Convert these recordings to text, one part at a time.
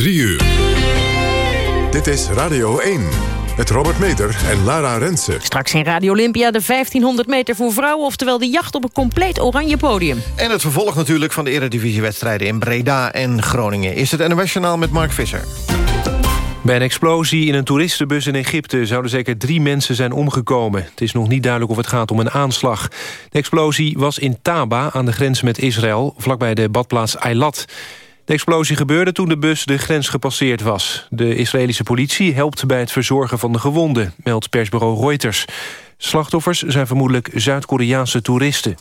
3 uur. Dit is Radio 1. Met Robert Meter en Lara Rensen. Straks in Radio Olympia de 1500 meter voor vrouwen... oftewel de jacht op een compleet oranje podium. En het vervolg natuurlijk van de eredivisiewedstrijden in Breda en Groningen. Is het NOS met Mark Visser. Bij een explosie in een toeristenbus in Egypte... zouden zeker drie mensen zijn omgekomen. Het is nog niet duidelijk of het gaat om een aanslag. De explosie was in Taba, aan de grens met Israël... vlakbij de badplaats Eilat. De explosie gebeurde toen de bus de grens gepasseerd was. De Israëlische politie helpt bij het verzorgen van de gewonden... meldt persbureau Reuters. Slachtoffers zijn vermoedelijk Zuid-Koreaanse toeristen.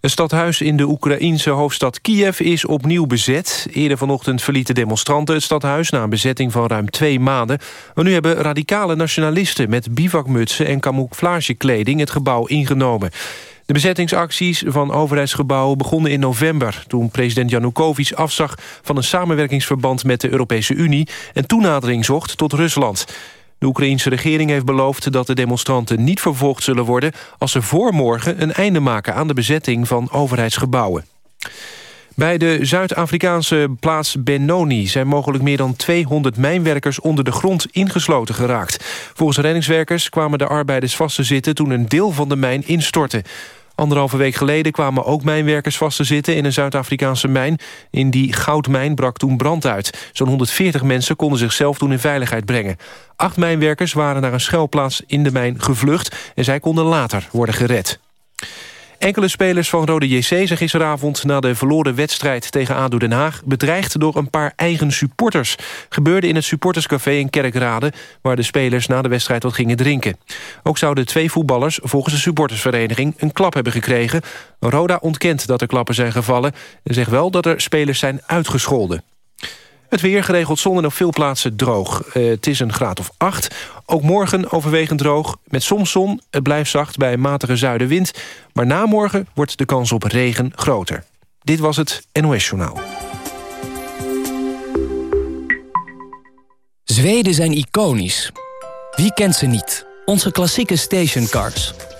Het stadhuis in de Oekraïense hoofdstad Kiev is opnieuw bezet. Eerder vanochtend verlieten demonstranten het stadhuis... na een bezetting van ruim twee maanden. Maar nu hebben radicale nationalisten met bivakmutsen... en camouflagekleding het gebouw ingenomen. De bezettingsacties van overheidsgebouwen begonnen in november... toen president Janukovic afzag van een samenwerkingsverband met de Europese Unie... en toenadering zocht tot Rusland. De Oekraïense regering heeft beloofd dat de demonstranten niet vervolgd zullen worden... als ze voor morgen een einde maken aan de bezetting van overheidsgebouwen. Bij de Zuid-Afrikaanse plaats Benoni zijn mogelijk meer dan 200 mijnwerkers onder de grond ingesloten geraakt. Volgens reddingswerkers kwamen de arbeiders vast te zitten toen een deel van de mijn instortte. Anderhalve week geleden kwamen ook mijnwerkers vast te zitten... in een Zuid-Afrikaanse mijn. In die goudmijn brak toen brand uit. Zo'n 140 mensen konden zichzelf toen in veiligheid brengen. Acht mijnwerkers waren naar een schuilplaats in de mijn gevlucht... en zij konden later worden gered. Enkele spelers van Rode JC zijn gisteravond... na de verloren wedstrijd tegen ADO Den Haag... bedreigd door een paar eigen supporters. Gebeurde in het supporterscafé in Kerkrade... waar de spelers na de wedstrijd wat gingen drinken. Ook zouden twee voetballers volgens de supportersvereniging... een klap hebben gekregen. Roda ontkent dat er klappen zijn gevallen... en zegt wel dat er spelers zijn uitgescholden. Het weer geregeld zon en op veel plaatsen droog. Uh, het is een graad of 8. Ook morgen overwegend droog, met soms zon. Het blijft zacht bij matige zuidenwind. Maar na morgen wordt de kans op regen groter. Dit was het NOS Journaal. Zweden zijn iconisch. Wie kent ze niet? Onze klassieke stationcars.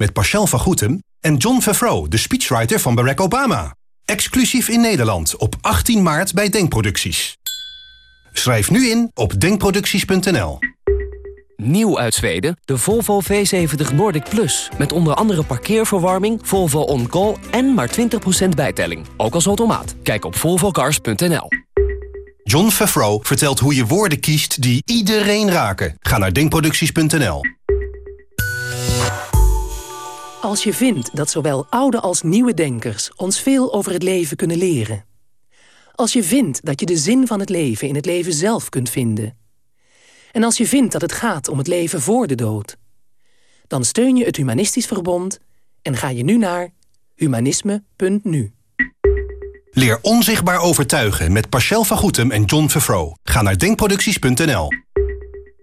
met Pascal van Goetem en John Favreau, de speechwriter van Barack Obama. Exclusief in Nederland op 18 maart bij Denkproducties. Schrijf nu in op denkproducties.nl. Nieuw uit Zweden, de Volvo V70 Nordic Plus. Met onder andere parkeerverwarming, Volvo On Call en maar 20% bijtelling. Ook als automaat. Kijk op volvocars.nl. John Favreau vertelt hoe je woorden kiest die iedereen raken. Ga naar denkproducties.nl. Als je vindt dat zowel oude als nieuwe denkers ons veel over het leven kunnen leren. Als je vindt dat je de zin van het leven in het leven zelf kunt vinden. En als je vindt dat het gaat om het leven voor de dood. Dan steun je het Humanistisch Verbond en ga je nu naar humanisme.nu. Leer onzichtbaar overtuigen met Pascal van Goetem en John Vervro. Ga naar denkproducties.nl.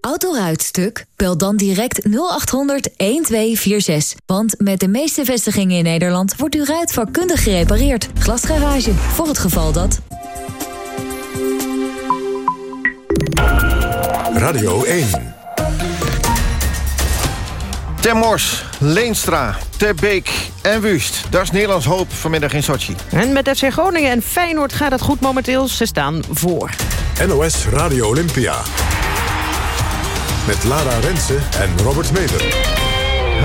Autoruitstuk? Bel dan direct 0800 1246. Want met de meeste vestigingen in Nederland wordt uw ruit vakkundig gerepareerd. Glasgarage, voor het geval dat... Radio 1. Termors, Leenstra, Terbeek en Wust. Dat is Nederlands hoop vanmiddag in Sochi. En met FC Groningen en Feyenoord gaat het goed momenteel. Ze staan voor. NOS Radio Olympia. Met Lara Rensen en Robert Meder.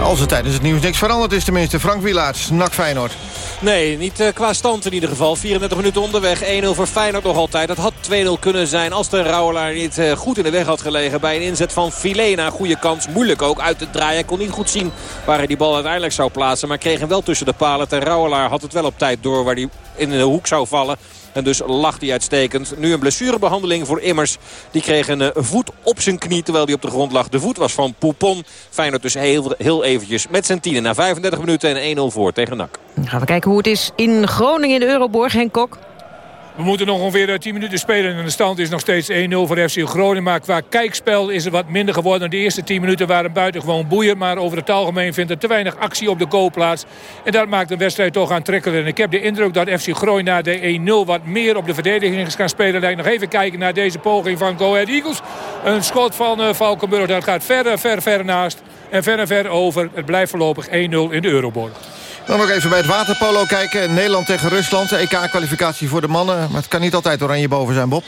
Als er tijdens het nieuws niks veranderd is tenminste. Frank Wielaerts, NAC Feyenoord. Nee, niet uh, qua stand in ieder geval. 34 minuten onderweg. 1-0 voor Feyenoord nog altijd. Dat had 2-0 kunnen zijn als de Rauwelaar niet uh, goed in de weg had gelegen. Bij een inzet van Filena. Goede kans. Moeilijk ook uit te draaien. Hij kon niet goed zien waar hij die bal uiteindelijk zou plaatsen. Maar kreeg hem wel tussen de palen. De Rauwelaar had het wel op tijd door waar hij in de hoek zou vallen. En dus lacht hij uitstekend. Nu een blessurebehandeling voor Immers. Die kreeg een voet op zijn knie terwijl hij op de grond lag. De voet was van Poupon. Feyenoord dus heel, heel eventjes met zijn tienen. Na 35 minuten en 1-0 voor tegen NAC. Gaan we kijken hoe het is in Groningen in de Euroborg. Henk Kok. We moeten nog ongeveer 10 minuten spelen en de stand is nog steeds 1-0 voor FC Groningen. Maar qua kijkspel is het wat minder geworden. De eerste 10 minuten waren buitengewoon boeiend. Maar over het algemeen vindt er te weinig actie op de goal plaats. En dat maakt de wedstrijd toch aantrekkelijk. En ik heb de indruk dat FC Groningen na de 1-0 wat meer op de verdediging is gaan spelen. Laat nog even kijken naar deze poging van Go Ahead Eagles. Een schot van uh, Valkenburg. Dat gaat ver, ver, ver naast. En ver en ver over. Het blijft voorlopig 1-0 in de Euroborg. Dan nog even bij het waterpolo kijken. Nederland tegen Rusland. EK-kwalificatie voor de mannen. Maar het kan niet altijd oranje boven zijn, Bob.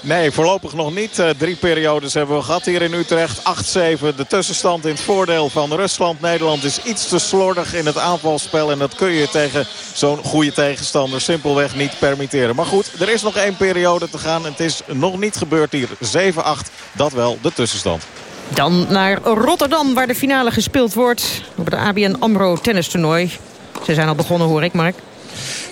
Nee, voorlopig nog niet. Uh, drie periodes hebben we gehad hier in Utrecht. 8-7 de tussenstand in het voordeel van Rusland. Nederland is iets te slordig in het aanvalspel. En dat kun je tegen zo'n goede tegenstander simpelweg niet permitteren. Maar goed, er is nog één periode te gaan. Het is nog niet gebeurd hier. 7-8, dat wel de tussenstand. Dan naar Rotterdam, waar de finale gespeeld wordt. Op het ABN AMRO tennistoernooi. Ze zijn al begonnen, hoor ik, Mark.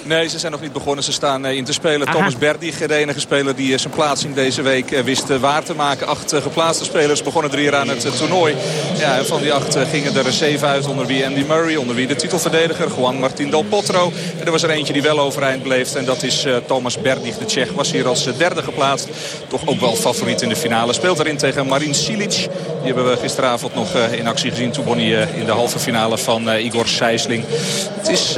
Nee, ze zijn nog niet begonnen. Ze staan eh, in te spelen. Thomas Berdig, de enige speler die eh, zijn plaatsing deze week eh, wist waar te maken. Acht geplaatste spelers begonnen er hier aan het toernooi. Ja, en van die acht gingen er zeven uit onder wie Andy Murray. Onder wie de titelverdediger Juan Martín Del Potro. En er was er eentje die wel overeind bleef. En dat is Thomas Berdig, de Tsjech. Was hier als derde geplaatst. Toch ook wel favoriet in de finale. Speelt erin tegen Marin Silic. Die hebben we gisteravond nog in actie gezien. Toen won hij in de halve finale van Igor Sijsling. Het is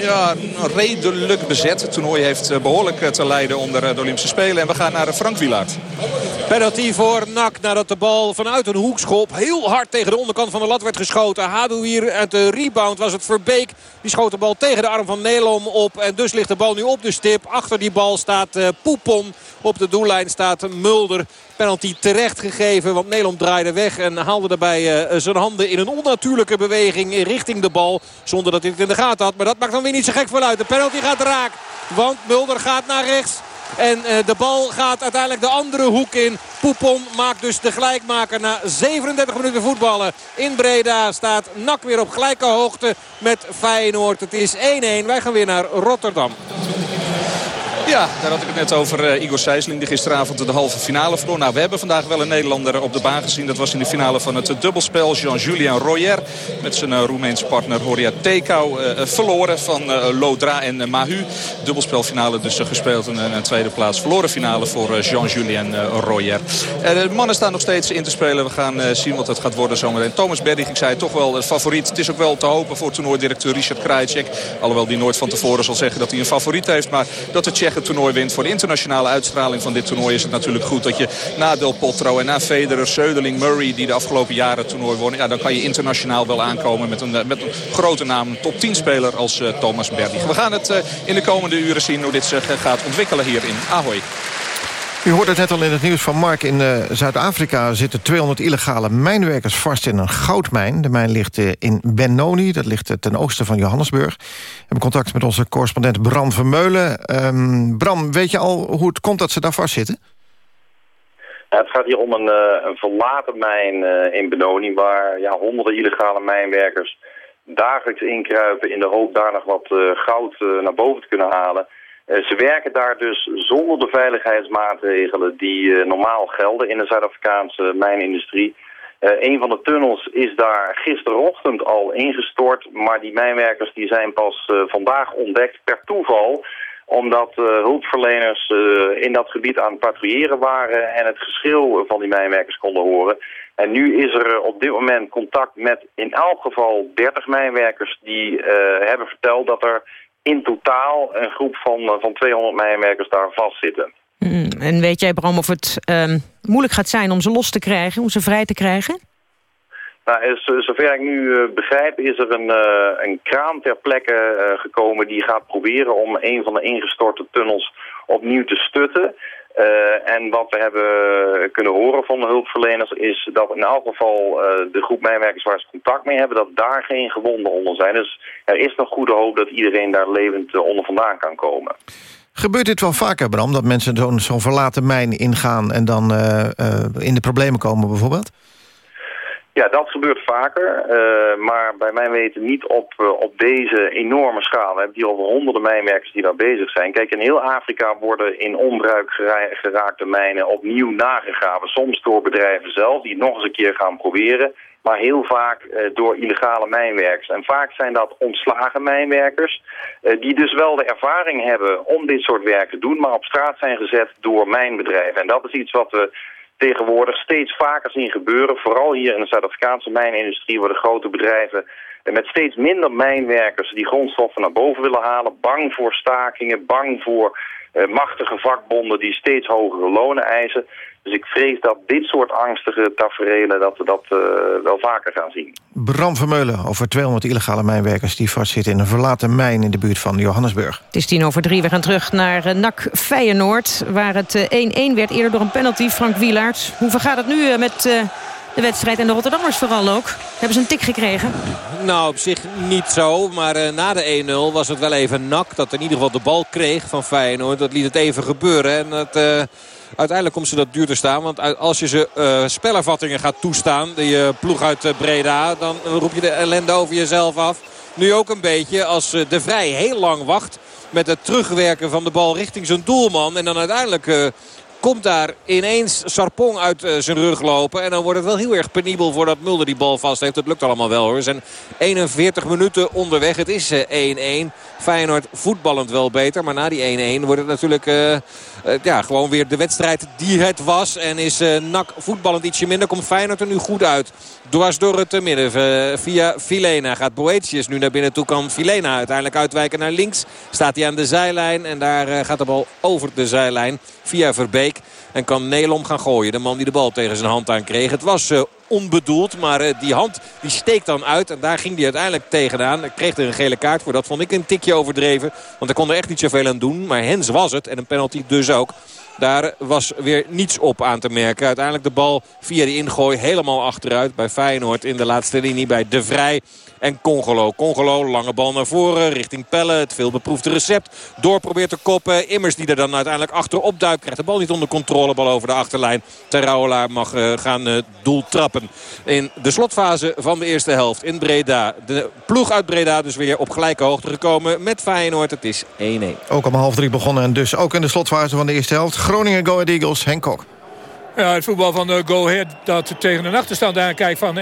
ja, een reden redelijk bezet. Het toernooi heeft eh, behoorlijk eh, te lijden onder eh, de Olympische Spelen. En we gaan naar Frank Wielaert. Penalty voor Nak nadat de bal vanuit een hoekschop heel hard tegen de onderkant van de lat werd geschoten. Hadouier uit de rebound was het Verbeek. Die schoot de bal tegen de arm van Nelom op. En dus ligt de bal nu op de stip. Achter die bal staat Poepon. Op de doellijn staat Mulder. Penalty terecht gegeven, want Nelom draaide weg en haalde daarbij zijn handen in een onnatuurlijke beweging richting de bal. Zonder dat hij het in de gaten had. Maar dat maakt dan weer niet zo gek vooruit. De penalty gaat raak, want Mulder gaat naar rechts. En eh, de bal gaat uiteindelijk de andere hoek in. Poepon maakt dus de gelijkmaker na 37 minuten voetballen. In Breda staat Nak weer op gelijke hoogte met Feyenoord. Het is 1-1. Wij gaan weer naar Rotterdam. Ja, daar had ik het net over uh, Igor Sijsling die gisteravond de halve finale verloor. Nou, we hebben vandaag wel een Nederlander op de baan gezien. Dat was in de finale van het dubbelspel. Jean-Julien Royer met zijn uh, Roemeense partner Horia Tekau uh, verloren van Lodra en Mahu. Dubbelspelfinale dus gespeeld en een tweede plaats. Verloren finale voor Jean-Julien Royer. de mannen staan nog steeds in te spelen. We gaan zien wat het gaat worden zometeen. Thomas Berdig, ik zei toch wel favoriet. Het is ook wel te hopen voor toernooidirecteur Richard Krajicek. Alhoewel die nooit van tevoren zal zeggen dat hij een favoriet heeft. Maar dat de Tsjech toernooi wint. Voor de internationale uitstraling van dit toernooi is het natuurlijk goed dat je na Del Potro en na Federer, Söderling, Murray die de afgelopen jaren het toernooi wonnen. Ja, dan kan je internationaal wel aankomen met een, met een grote naam, een top 10 speler als uh, Thomas Berdig. We gaan het uh, in de komende uren zien hoe dit zich gaat ontwikkelen hier in Ahoy. U hoorde het net al in het nieuws van Mark. In uh, Zuid-Afrika zitten 200 illegale mijnwerkers vast in een goudmijn. De mijn ligt uh, in Benoni, dat ligt uh, ten oosten van Johannesburg. We hebben contact met onze correspondent Bram Vermeulen. Um, Bram, weet je al hoe het komt dat ze daar vastzitten? het gaat hier om een, een verlaten mijn in Benoni... waar ja, honderden illegale mijnwerkers dagelijks inkruipen... in de hoop daar nog wat goud naar boven te kunnen halen... Eh, ze werken daar dus zonder de veiligheidsmaatregelen die eh, normaal gelden in de Zuid-Afrikaanse mijnindustrie. Uh, een van de tunnels is daar gisterochtend al ingestort, maar die mijnwerkers die zijn pas vandaag ontdekt per toeval omdat hulpverleners in dat gebied aan het patrouilleren waren en het geschreeuw van die mijnwerkers konden horen. En nu is er op dit moment contact met in elk geval 30 mijnwerkers die hebben verteld dat er in totaal een groep van, eh, van 200 mijnwerkers daar vastzitten. Mm, en weet jij, Bram, of het um, moeilijk gaat zijn om ze los te krijgen, om ze vrij te krijgen? Nou, zover ik nu uh, begrijp is er een, uh, een kraan ter plekke uh, gekomen die gaat proberen om een van de ingestorte tunnels opnieuw te stutten. Uh, en wat we hebben kunnen horen van de hulpverleners is dat in elk geval uh, de groep mijnwerkers waar ze contact mee hebben, dat daar geen gewonden onder zijn. Dus er is nog goede hoop dat iedereen daar levend uh, onder vandaan kan komen. Gebeurt dit wel vaker, Bram, dat mensen zo'n zo verlaten mijn ingaan en dan in de problemen komen bijvoorbeeld? Ja, dat gebeurt vaker, uh, maar bij mijn weten niet op, uh, op deze enorme schaal. We hebben hier over honderden mijnwerkers die daar bezig zijn. Kijk, in heel Afrika worden in onbruik geraakte mijnen opnieuw nagegraven. Soms door bedrijven zelf, die nog eens een keer gaan proberen. Maar heel vaak uh, door illegale mijnwerkers. En vaak zijn dat ontslagen mijnwerkers, die dus wel de ervaring hebben om dit soort werk te doen, maar op straat zijn gezet door mijnbedrijven. En dat is iets wat we tegenwoordig steeds vaker zien gebeuren. Vooral hier in de Zuid-Afrikaanse mijnindustrie worden grote bedrijven met steeds minder mijnwerkers die grondstoffen naar boven willen halen. Bang voor stakingen, bang voor uh, machtige vakbonden die steeds hogere lonen eisen. Dus ik vrees dat dit soort angstige tafereelen dat we dat uh, wel vaker gaan zien. Bram Vermeulen over 200 illegale mijnwerkers... die vastzitten in een verlaten mijn in de buurt van Johannesburg. Het is tien over drie. We gaan terug naar uh, NAC Feyenoord... waar het 1-1 werd eerder door een penalty. Frank Wielaert. Hoe vergaat het nu met de wedstrijd en de Rotterdammers vooral ook? Hebben ze een tik gekregen? Nou, op zich niet zo. Maar uh, na de 1-0 was het wel even nak dat in ieder geval de bal kreeg van Feyenoord. Dat liet het even gebeuren. En dat... Uh, uiteindelijk komt ze dat duur te staan. Want als je ze uh, spelervattingen gaat toestaan, die ploeg uit Breda... dan roep je de ellende over jezelf af. Nu ook een beetje als De Vrij heel lang wacht met het terugwerken van de bal richting zijn doelman. En dan uiteindelijk komt daar ineens Sarpong uit uh, zijn rug lopen. En dan wordt het wel heel erg penibel voordat Mulder die bal vast heeft. Het lukt allemaal wel hoor. We zijn 41 minuten onderweg. Het is 1-1. Uh, Feyenoord voetballend wel beter. Maar na die 1-1 wordt het natuurlijk uh, ja, gewoon weer de wedstrijd die het was. En is NAC voetballend ietsje minder. Komt Feyenoord er nu goed uit. Dwars door het midden via Filena. Gaat Boetius nu naar binnen toe. Kan Filena uiteindelijk uitwijken naar links. Staat hij aan de zijlijn. En daar gaat de bal over de zijlijn via Verbeek. En kan Nelom gaan gooien. De man die de bal tegen zijn hand aan kreeg. Het was uh, onbedoeld. Maar uh, die hand die steekt dan uit. En daar ging hij uiteindelijk tegenaan. Ik kreeg er een gele kaart voor. Dat vond ik een tikje overdreven. Want hij kon er echt niet zoveel aan doen. Maar Hens was het. En een penalty dus ook. Daar was weer niets op aan te merken. Uiteindelijk de bal via die ingooi helemaal achteruit bij Feyenoord in de laatste linie bij De Vrij en Congolo. Congolo, lange bal naar voren richting Pelle. Het veelbeproefde recept. Door probeert te koppen. Immers die er dan uiteindelijk achterop duikt. Krijgt de bal niet onder controle. Bal over de achterlijn. Terrouwelaar mag uh, gaan uh, doel trappen. In de slotfase van de eerste helft in Breda. De ploeg uit Breda dus weer op gelijke hoogte gekomen met Feyenoord. Het is 1-1. Ook om half drie begonnen en dus ook in de slotfase van de eerste helft. Groningen Go Ahead Eagles, Henk Kok. Ja, het voetbal van de Go Ahead dat tegen een achterstand aankijkt van 1-0...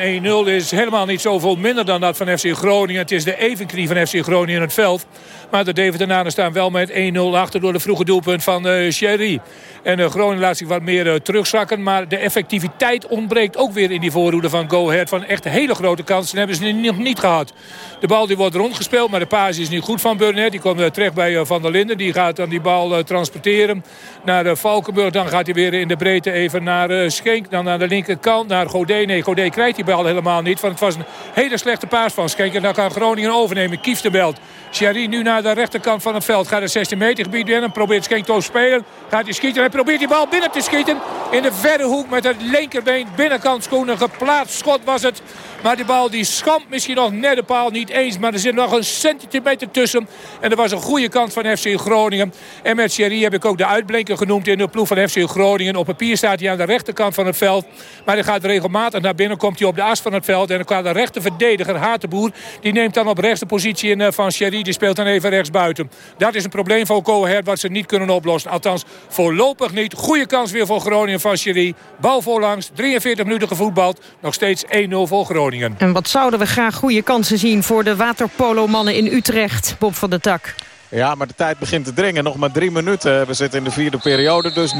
is helemaal niet zoveel minder dan dat van FC Groningen. Het is de evenknie van FC Groningen in het veld. Maar de Deventernanen staan wel met 1-0 achter door de vroege doelpunt van uh, Sherry. En uh, Groningen laat zich wat meer uh, terugzakken. Maar de effectiviteit ontbreekt ook weer in die voorhoede van Go Ahead. Van echt hele grote kansen hebben ze nog niet gehad. De bal die wordt rondgespeeld, maar de paas is niet goed van Burnett. Die komt terecht bij Van der Linden. Die gaat dan die bal transporteren naar Valkenburg. Dan gaat hij weer in de breedte even naar Schenk. Dan naar de linkerkant, naar Godet. Nee, Godet krijgt die bal helemaal niet. Want het was een hele slechte paas van Schenk. En dan kan Groningen overnemen. Kieftenbelt. Sherry nu naar de rechterkant van het veld. Gaat het 16 meter gebied binnen. Probeert Schenk te spelen. Gaat hij schieten. Hij probeert die bal binnen te schieten. In de verre hoek met het linkerbeen. Binnenkant schoenen. Geplaatst schot was het. Maar die bal die schampt misschien nog net de paal niet eens. Maar er zit nog een centimeter tussen. En er was een goede kant van FC Groningen. En met Sherry heb ik ook de uitblinker genoemd in de ploeg van FC Groningen. Op papier staat hij aan de rechterkant van het veld. Maar hij gaat regelmatig naar binnen. Komt hij op de as van het veld. En dan kan de rechterverdediger Hatenboer. Die neemt dan op rechts de positie in van Sherry. Die speelt dan even rechts buiten. Dat is een probleem voor Coher wat ze niet kunnen oplossen. Althans voorlopig niet. Goede kans weer voor Groningen van Sherry. Bal voorlangs. 43 minuten gevoetbald. Nog steeds 1-0 voor Groningen. En wat zouden we graag goede kansen zien voor de waterpolomannen in Utrecht, Bob van der Tak. Ja, maar de tijd begint te dringen. Nog maar drie minuten. We zitten in de vierde periode. Dus 9-8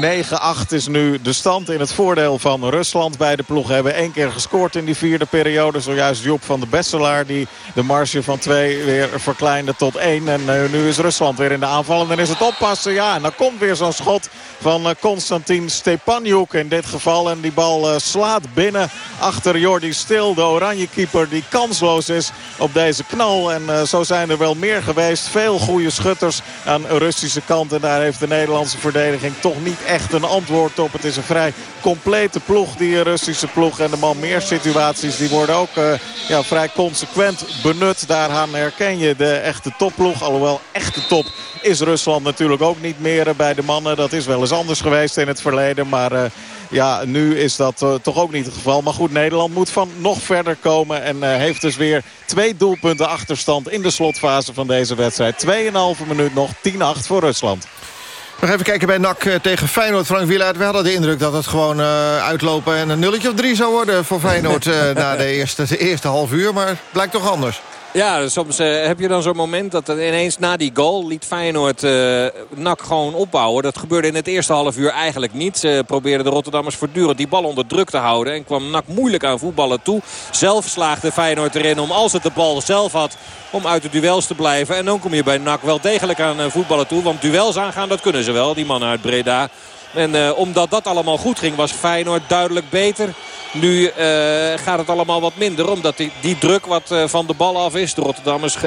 is nu de stand in het voordeel van Rusland. Beide ploegen hebben één keer gescoord in die vierde periode. Zojuist Job van de Besselaar die de marge van 2 weer verkleinde tot 1. En uh, nu is Rusland weer in de aanval. En dan is het oppassen. Ja, en dan komt weer zo'n schot van uh, Konstantin Stepanjuk in dit geval. En die bal uh, slaat binnen achter Jordi Stil, de oranje keeper die kansloos is op deze knal. En zo zijn er wel meer geweest. Veel goede schutters aan de Russische kant. En daar heeft de Nederlandse verdediging toch niet echt een antwoord op. Het is een vrij complete ploeg, die Russische ploeg. En de man meer situaties die worden ook uh, ja, vrij consequent benut. Daaraan herken je de echte topploeg. Alhoewel echte top is Rusland natuurlijk ook niet meer bij de mannen. Dat is wel eens anders geweest in het verleden. Maar... Uh, Ja, nu is dat toch ook niet het geval. Maar goed, Nederland moet van nog verder komen. En heeft dus weer twee doelpunten achterstand in de slotfase van deze wedstrijd. 2,5 minuut nog, 10-8 voor Rusland. Nog even kijken bij NAC tegen Feyenoord. Frank Wielaert, we hadden de indruk dat het gewoon uh, uitlopen... en een nulletje of drie zou worden voor Feyenoord na de eerste, de eerste half uur. Maar het blijkt toch anders. Ja, soms uh, heb je dan zo'n moment dat ineens na die goal liet Feyenoord uh, NAC gewoon opbouwen. Dat gebeurde in het eerste half uur eigenlijk niet. Ze probeerden de Rotterdammers voortdurend die bal onder druk te houden. En kwam NAC moeilijk aan voetballen toe. Zelf slaagde Feyenoord erin om als het de bal zelf had om uit de duels te blijven. En dan kom je bij NAC wel degelijk aan uh, voetballen toe. Want duels aangaan, dat kunnen ze wel, die mannen uit Breda. En uh, omdat dat allemaal goed ging, was Feyenoord duidelijk beter. Nu uh, gaat het allemaal wat minder. Omdat die, die druk wat uh, van de bal af is. De Rotterdammers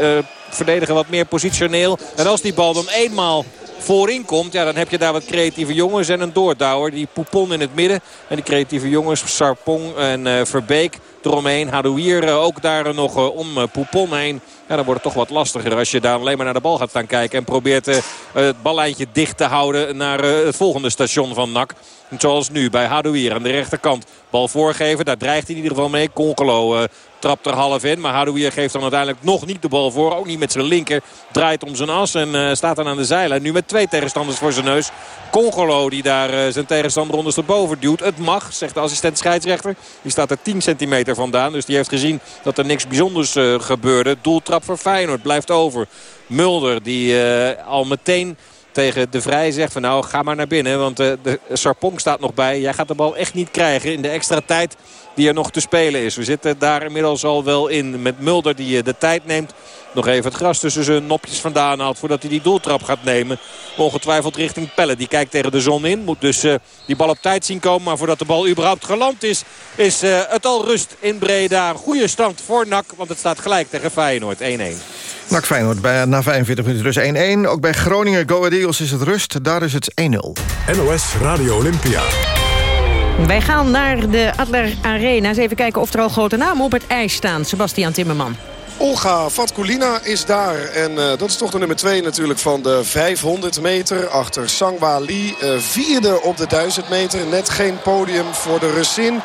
verdedigen wat meer positioneel. En als die bal dan eenmaal voorin komt. Ja, dan heb je daar wat creatieve jongens en een doordouwer. Die Poupon in het midden. En die creatieve jongens, Sarpong en Verbeek eromheen. Hadouier ook daar nog om Poupon heen. Ja, dan wordt het toch wat lastiger als je daar alleen maar naar de bal gaat staan kijken. En probeert uh, het ballijntje dicht te houden naar uh, het volgende station van NAC. Zoals nu bij Hadouier aan de rechterkant. Bal voorgeven, daar dreigt hij in ieder geval mee. Congolo uh, trapt er half in. Maar Hadouier geeft dan uiteindelijk nog niet de bal voor. Ook niet met zijn linker. Draait om zijn as en uh, staat dan aan de zijlijn. Nu met twee tegenstanders voor zijn neus. Congolo die daar uh, zijn tegenstander ondersteboven duwt. Het mag, zegt de assistent scheidsrechter. Die staat er 10 centimeter vandaan. Dus die heeft gezien dat er niks bijzonders gebeurde. Doeltrap voor Feyenoord blijft over. Mulder die al meteen tegen De Vrij zegt van nou ga maar naar binnen. Want uh, de Sarpong staat nog bij. Jij gaat de bal echt niet krijgen in de extra tijd die er nog te spelen is. We zitten daar inmiddels al wel in met Mulder die de tijd neemt. Nog even het gras tussen zijn nopjes vandaan haalt voordat hij die doeltrap gaat nemen. Ongetwijfeld richting Pelle. Die kijkt tegen de zon in. Moet dus uh, die bal op tijd zien komen. Maar voordat de bal überhaupt geland is, is uh, het al rust in Breda. Goede stand voor NAC, want het staat gelijk tegen Feyenoord 1-1. NAC Feyenoord bij, na 45 minuten dus 1-1. Ook bij Groningen Go Ahead Eagles is het rust. Daar is het 1-0. NOS Radio Olympia. Wij gaan naar de Adler Arena. Eens even kijken of er al grote namen op het ijs staan. Sebastian Timmerman. Olga Vatkulina is daar. En uh, dat is toch de nummer 2 natuurlijk van de 500 meter. Achter Sangwa Lee. Uh, vierde op de 1000 meter. Net geen podium voor de Russin.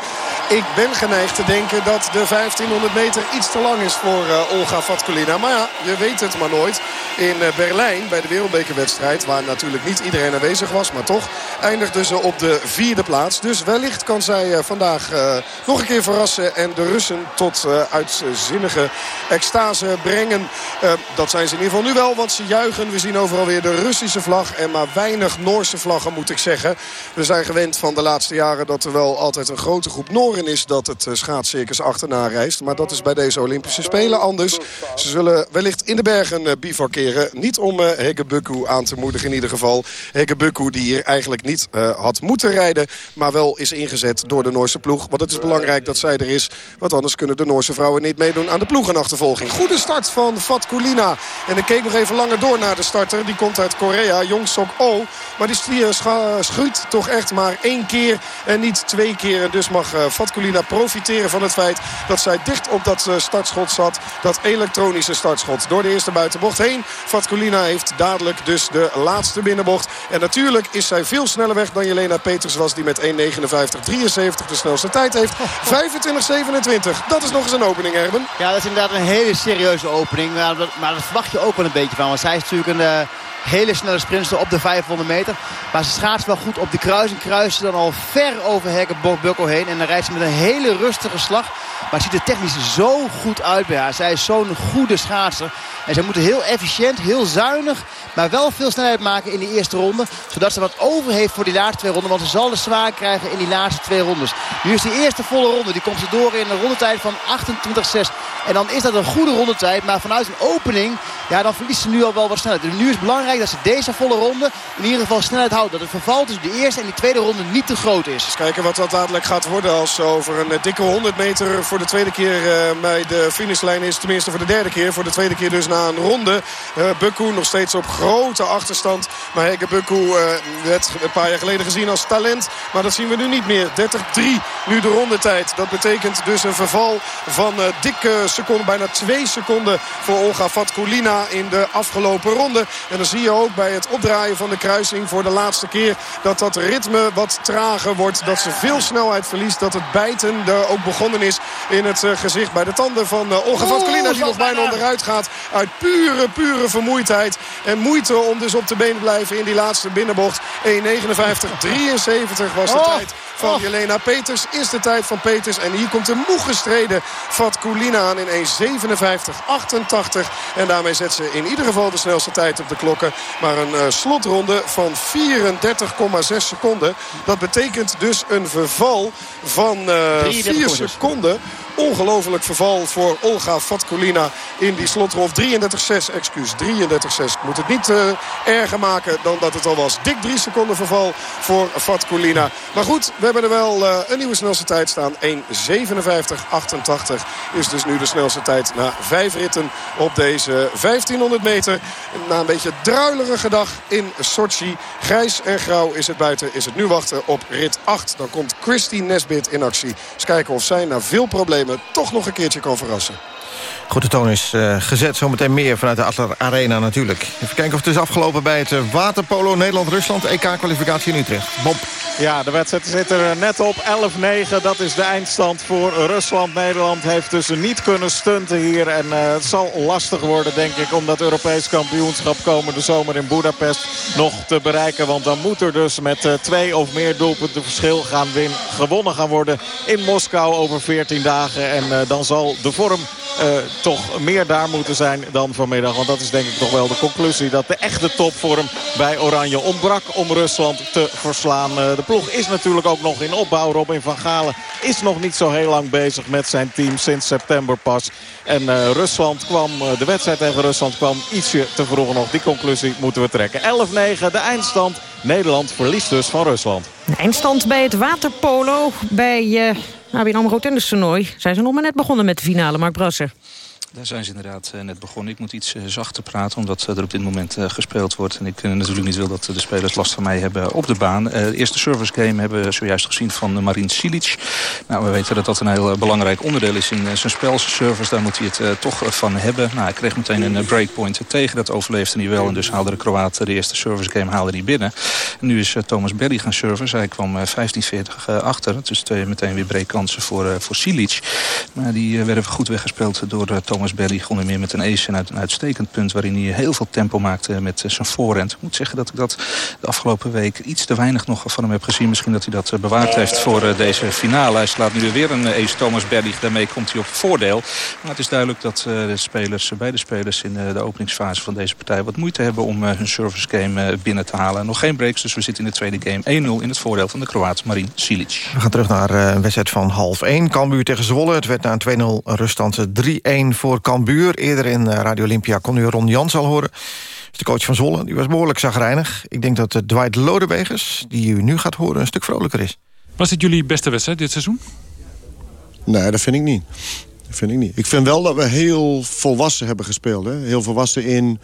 Ik ben geneigd te denken dat de 1500 meter iets te lang is voor uh, Olga Vatkulina. Maar ja, je weet het maar nooit. In Berlijn bij de wereldbekerwedstrijd. Waar natuurlijk niet iedereen aanwezig was. Maar toch eindigde ze op de vierde plaats. Dus wellicht kan zij vandaag nog een keer verrassen. En de Russen tot uitzinnige extase brengen. Uh, dat zijn ze in ieder geval nu wel, want ze juichen. We zien overal weer de Russische vlag en maar weinig Noorse vlaggen moet ik zeggen. We zijn gewend van de laatste jaren dat er wel altijd een grote groep Nooren is... dat het uh, schaatscircus achterna reist. Maar dat is bij deze Olympische Spelen anders. Ze zullen wellicht in de bergen uh, bivakeren. Niet om Hege Bukku aan te moedigen in ieder geval. Hege Bukku die hier eigenlijk niet had moeten rijden... maar wel is ingezet door de Noorse ploeg. Want het is belangrijk dat zij er is. Want anders kunnen de Noorse vrouwen niet meedoen aan de ploegenachtervolging. Goede start van Fatkulina. En ik keek nog even langer door naar de starter. Die komt uit Korea, Jong Sok Oh. Maar die schuurt toch echt maar één keer en niet twee keer. En dus mag Fatkulina profiteren van het feit dat zij dicht op dat startschot zat. Dat elektronische startschot. Door de eerste buitenbocht heen. Fatkulina heeft dadelijk dus de laatste binnenbocht. En natuurlijk is zij veel sneller weg dan Jelena Peters was. Die met 1.59.73 de snelste tijd heeft. 25.27. Dat is nog eens een opening, Erben. Ja, dat is inderdaad een hele serieuze opening. Maar dat, maar dat verwacht je ook wel een beetje van. Want zij is natuurlijk een uh, hele snelle sprinter op de 500 meter. Maar ze schaatst wel goed op de kruising. Kruist dan al ver over Hekke Bukko heen. En dan rijdt ze met een hele rustige slag. Maar het ziet er technisch zo goed uit bij haar. Zij is zo'n goede schaatser. En zij moeten heel efficiënt, heel zuinig, maar wel veel snelheid maken in de eerste ronde. Zodat ze wat over heeft voor die laatste twee ronden. Want ze zal de zwaar krijgen in die laatste twee rondes. Nu is de eerste volle ronde. Die komt ze door in een rondetijd van 28,6. En dan is dat een goede rondetijd. Maar vanuit een opening, ja, dan verliest ze nu al wel wat snelheid. Dus nu is het dat ze deze volle ronde in ieder geval snelheid houdt. Dat het verval tussen de eerste en die tweede ronde niet te groot is. Eens kijken wat dat dadelijk gaat worden als ze over een dikke 100 meter voor de tweede keer bij de finishlijn is. Tenminste voor de derde keer. Voor de tweede keer dus na een ronde. Uh, Bukku nog steeds op grote achterstand. Maar Hege Bukku werd een paar jaar geleden gezien als talent. Maar dat zien we nu niet meer. 30-3 nu de rondetijd. Dat betekent dus een verval van uh, dik seconden, bijna 2 seconden voor Olga Vatkulina in de afgelopen ronde. En dan zie ook bij het opdraaien van de kruising voor de laatste keer dat dat ritme wat trager wordt. Dat ze veel snelheid verliest. Dat het bijten er ook begonnen is in het eh, gezicht bij de tanden van uh, Olga Vatkulina. Die nog bijna onderuit gaat uit pure, pure vermoeidheid. En moeite om dus op de been te blijven in die laatste binnenbocht. 1.59.73 was de oh. tijd van oh. Jelena Peters. Is de tijd van Peters. En hier komt de moe gestreden Vatkulina aan in 1.57.88. En daarmee zet ze in ieder geval de snelste tijd op de klokken. Maar een uh, slotronde van 34,6 seconden. Dat betekent dus een verval van uh, eh, 4 seconden ongelooflijk verval voor Olga Vatkulina in die slotronde. 33-6, excuus. 33-6. Ik moet het niet uh, erger maken dan dat het al was. Dik 3 seconden verval voor Vatkulina. Maar goed, we hebben er wel uh, een nieuwe snelste tijd staan. 1.57.88 is dus nu de snelste tijd na vijf ritten op deze 1500 meter. Na een beetje druilerige dag in Sochi. Grijs en grauw is het buiten. Is het nu wachten op rit 8. Dan komt Christine Nesbit in actie. Eens kijken of zij na veel problemen toch nog een keertje kan verrassen. Goed, de toon is uh, gezet. Zometeen meer vanuit de Atler Arena natuurlijk. Even kijken of het is afgelopen bij het uh, waterpolo Nederland-Rusland. EK-kwalificatie in Utrecht. Bob. Ja, de wedstrijd zit er net op. 11-9, dat is de eindstand voor Rusland. Nederland heeft dus niet kunnen stunten hier. En het zal lastig worden, denk ik, om dat Europees kampioenschap komende zomer in Budapest nog te bereiken. Want dan moet er dus met twee of meer doelpunten verschil gaan win gewonnen gaan worden in Moskou over 14 dagen. En dan zal de vorm uh, toch meer daar moeten zijn dan vanmiddag. Want dat is denk ik toch wel de conclusie. Dat de echte topvorm bij Oranje ontbrak om Rusland te verslaan. Uh, de ploeg is natuurlijk ook nog in opbouw. Robin van Galen is nog niet zo heel lang bezig met zijn team sinds september pas. En uh, Rusland kwam, de wedstrijd tegen Rusland kwam ietsje te vroeg nog. Die conclusie moeten we trekken. 11-9 de eindstand. Nederland verliest dus van Rusland. De eindstand bij het waterpolo bij ABN AMRO tennistoernooi. Zijn ze nog maar net begonnen met de finale, Mark Brasser. Daar zijn ze inderdaad eh, net begonnen. Ik moet iets eh, zachter praten, omdat er op dit moment eh, gespeeld wordt. En ik natuurlijk niet wil dat de spelers last van mij hebben op de baan. de eerste service game hebben we zojuist gezien van Marin Silic. Nou, we weten dat dat een heel belangrijk onderdeel is in zijn spel. Zijn service, daar moet hij het toch van hebben. Nou, hij kreeg meteen een breakpoint tegen. Dat overleefde hij wel. En dus haalde de Kroaat de eerste service game haalde hij binnen. En nu is Thomas Berry gaan service. Hij kwam 15-40 achter. Dus meteen weer breakkansen voor, voor Silic. Maar die werden goed weggespeeld door Thomas Thomas Belly onder meer met een ace en uit een uitstekend punt... waarin hij heel veel tempo maakte met eh, zijn voorhand. Ik moet zeggen dat ik dat de afgelopen week iets te weinig nog van hem heb gezien. Misschien dat hij dat eh, bewaard heeft voor eh, deze finale. Hij slaat nu weer een ace Thomas Belly. Daarmee komt hij op voordeel. Maar het is duidelijk dat de spelers, beide spelers in de openingsfase van deze partij... wat moeite hebben om hun service game binnen te halen. Nog geen breaks, dus we zitten in de tweede game. 1-0 in het voordeel van de Kroaat Marin Silic. We gaan terug naar een wedstrijd van half 1. Cambuur tegen Zwolle. Het werd na een 2-0 ruststand 3-1 voor voor Cambuur. Eerder in eh, Radio Olympia kon u Ron Jans al horen. de coach van Zwolle. Die was behoorlijk zagrijnig. Ik denk dat Dwight Lodewegers, die u nu gaat horen, een stuk vrolijker is. Was dit jullie beste wedstrijd dit seizoen? Nee, dat vind ik niet. Dat vind ik niet. Ik vind wel dat we heel volwassen hebben gespeeld. Hè? Heel volwassen in...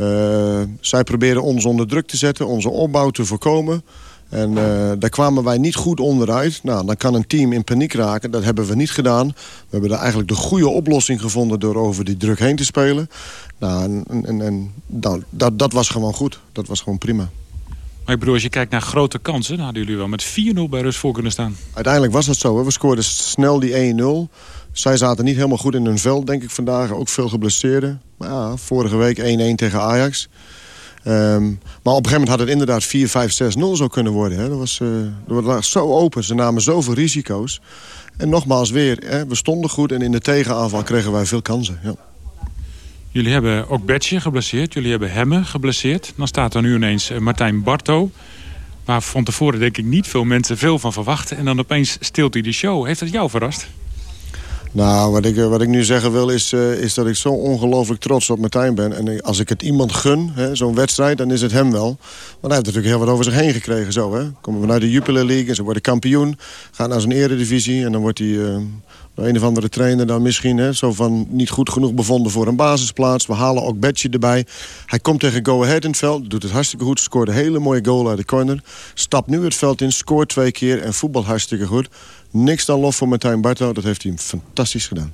Uh, zij proberen ons onder druk te zetten, onze opbouw te voorkomen. En uh, daar kwamen wij niet goed onderuit. Nou, dan kan een team in paniek raken. Dat hebben we niet gedaan. We hebben daar eigenlijk de goede oplossing gevonden... door over die druk heen te spelen. Nou, en, en, en nou, dat, dat was gewoon goed. Dat was gewoon prima. Maar ik bedoel, als je kijkt naar grote kansen... dan hadden jullie wel met 4-0 bij rust voor kunnen staan. Uiteindelijk was dat zo. Hè. We scoorden snel die 1-0. Zij zaten niet helemaal goed in hun veld, denk ik, vandaag. Ook veel geblesseerden. Maar ja, vorige week 1-1 tegen Ajax. Um, maar op een gegeven moment had het inderdaad 4, 5, 6, 0 zo kunnen worden. Hè. Dat, was, uh, dat was zo open, ze namen zoveel risico's. En nogmaals weer, hè, we stonden goed en in de tegenaanval kregen wij veel kansen. Ja. Jullie hebben ook Betje geblesseerd, jullie hebben Hemme geblesseerd. Dan staat er nu ineens eh, Martijn Barto. Waar van tevoren denk ik niet veel mensen veel van verwachten. En dan opeens stilt hij de show. Heeft dat jou verrast? Nou, wat ik, eh, wat ik nu zeggen wil is, uh, is dat ik zo ongelooflijk trots op Martijn ben. En als ik het iemand gun, zo'n wedstrijd, dan is het hem wel. Want hij heeft natuurlijk heel wat over zich heen gekregen. Zo, hè. Komen we naar de Jupiler League en ze worden kampioen. Gaat naar zijn eredivisie en dan wordt hij... Uh, een of andere trainer dan misschien hè, zo van niet goed genoeg bevonden voor een basisplaats. We halen ook Betje erbij. Hij komt tegen Go Ahead in het veld, doet het hartstikke goed. Scoort een hele mooie goal uit de corner. Stapt nu het veld in, scoort twee keer en voetbal hartstikke goed. Niks dan lof voor Martijn Barto. Dat heeft hij fantastisch gedaan.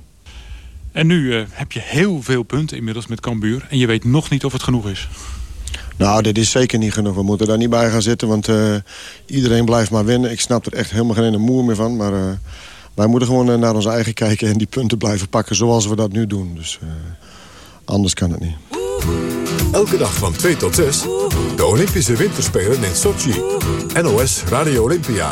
En nu uh, heb je heel veel punten inmiddels met Cambuur. En je weet nog niet of het genoeg is. Nou, dit is zeker niet genoeg. We moeten daar niet bij gaan zitten, want uh, iedereen blijft maar winnen. Ik snap er echt helemaal geen moer meer van. Maar uh, wij moeten gewoon naar ons eigen kijken en die punten blijven pakken zoals we dat nu doen. Dus anders kan het niet. Elke dag van 2 tot 6, de Olympische Winterspelen in Sochi. NOS Radio Olympia.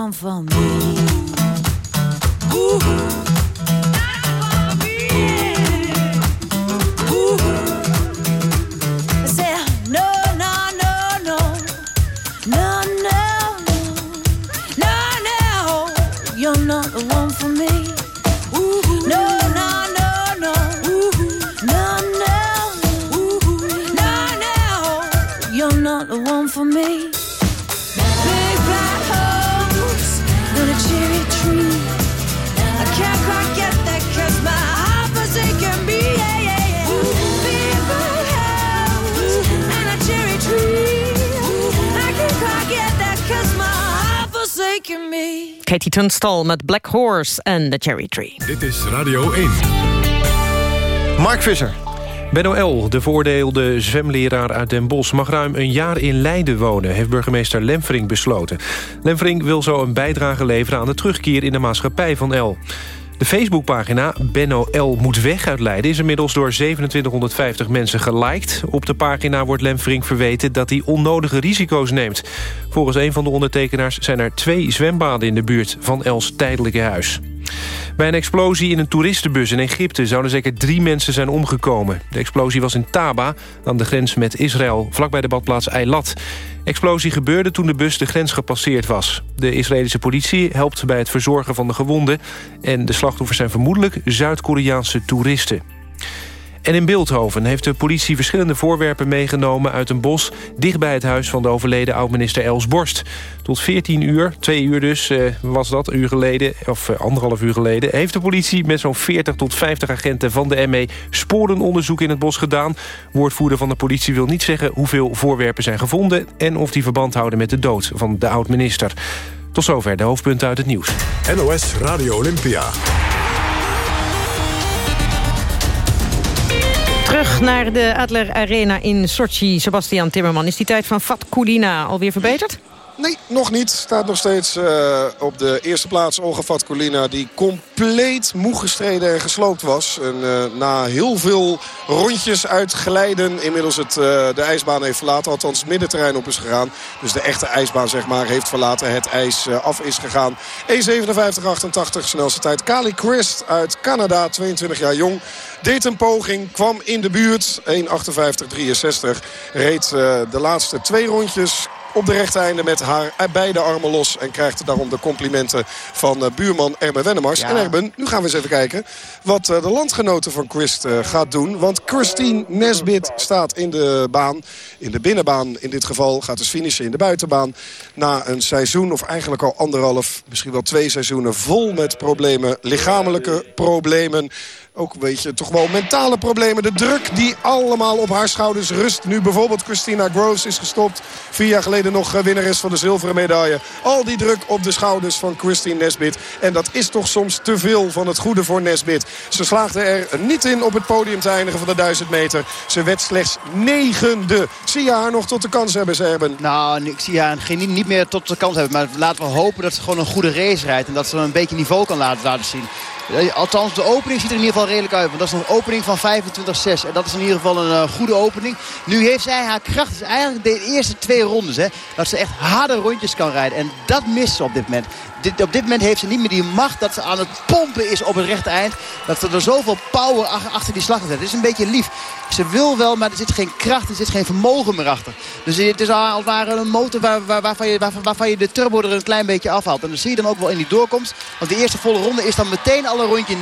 one for me. Katie Tunstall met Black Horse en The Cherry Tree. Dit is Radio 1. Mark Visser. Benno L., de veroordeelde zwemleraar uit Den Bosch... mag ruim een jaar in Leiden wonen, heeft burgemeester Lemfering besloten. Lemfering wil zo een bijdrage leveren aan de terugkeer in de maatschappij van L. De Facebookpagina Benno L. moet weg uit Leiden... is inmiddels door 2750 mensen geliked. Op de pagina wordt Lemfering verweten dat hij onnodige risico's neemt. Volgens een van de ondertekenaars zijn er twee zwembaden in de buurt... van Els tijdelijke huis. Bij een explosie in een toeristenbus in Egypte zouden zeker drie mensen zijn omgekomen. De explosie was in Taba, aan de grens met Israël, vlakbij de badplaats Eilat. Explosie gebeurde toen de bus de grens gepasseerd was. De Israëlische politie helpt bij het verzorgen van de gewonden... en de slachtoffers zijn vermoedelijk Zuid-Koreaanse toeristen. En in Beeldhoven heeft de politie verschillende voorwerpen meegenomen uit een bos... dichtbij het huis van de overleden oud-minister Els Borst. Tot 14 uur, twee uur dus eh, was dat, een uur geleden, of eh, anderhalf uur geleden... heeft de politie met zo'n 40 tot 50 agenten van de ME sporenonderzoek in het bos gedaan. Woordvoerder van de politie wil niet zeggen hoeveel voorwerpen zijn gevonden... en of die verband houden met de dood van de oud-minister. Tot zover de hoofdpunten uit het nieuws. NOS Radio Olympia. Naar de Adler Arena in Sochi. Sebastian Timmerman, is die tijd van Fat Kulina alweer verbeterd? Nee, nog niet. Staat nog steeds uh, op de eerste plaats Olga Fatkulina... die compleet moe gestreden en gesloopt was. En uh, na heel veel rondjes uitglijden... inmiddels het, uh, de ijsbaan heeft verlaten. Althans middenterrein op is gegaan. Dus de echte ijsbaan zeg maar heeft verlaten. Het ijs af is gegaan. 1.57.88 snelste tijd. Kali Christ uit Canada, 22 jaar jong. Deed een poging, kwam in de buurt. 1.58.63. Reed de laatste twee rondjes op de rechte einde met haar beide armen los. En krijgt daarom de complimenten van eh, buurman Erben Wennemars. En Erben, nu gaan we eens even kijken wat eh, de landgenoten van Christ eh, gaat doen. Want Christine Nesbit staat in de baan. In de binnenbaan in dit geval. Gaat dus finishen in de buitenbaan. Na een seizoen of eigenlijk al anderhalf, misschien wel twee seizoenen vol met problemen. Lichamelijke problemen ook een beetje toch wel mentale problemen. De druk die allemaal op haar schouders rust. Nu bijvoorbeeld Christina Groves is gestopt. Vier jaar geleden nog eh, winnares van de zilveren medaille. Al die druk op de schouders van Christine Nesbit. En dat is toch soms te veel van het goede voor Nesbit. Ze slaagde er niet in op het podium te eindigen van de 1000 meter. Ze werd slechts negende. Zie je haar nog tot de kans hebben, Zerben? Nou, ik zie haar geen, niet meer tot de kans hebben. Maar laten we hopen dat ze gewoon een goede race rijdt. En dat ze een beetje niveau kan laten, laten zien. Eh, althans, de opening ziet er in ieder geval redelijk uit. Want dat is een opening van 25-6. En dat is in ieder geval een uh, goede opening. Nu heeft zij haar kracht. Is eigenlijk de eerste twee rondes. Hè, dat ze echt harde rondjes kan rijden. En dat mist ze op dit moment dit, op dit moment heeft ze niet meer die macht dat ze aan het pompen is op het rechte eind. Dat ze er zoveel power achter die slag zet. Het is een beetje lief. Ze wil wel, maar er zit geen kracht, er zit geen vermogen meer achter. Dus het is als het ware een motor waar, waar, waarvan, je, waarvan, je de turbo er een klein beetje afhaalt. En dat zie je dan ook wel in die doorkomst. Want de eerste volle ronde is dan meteen al een rondje 29-0.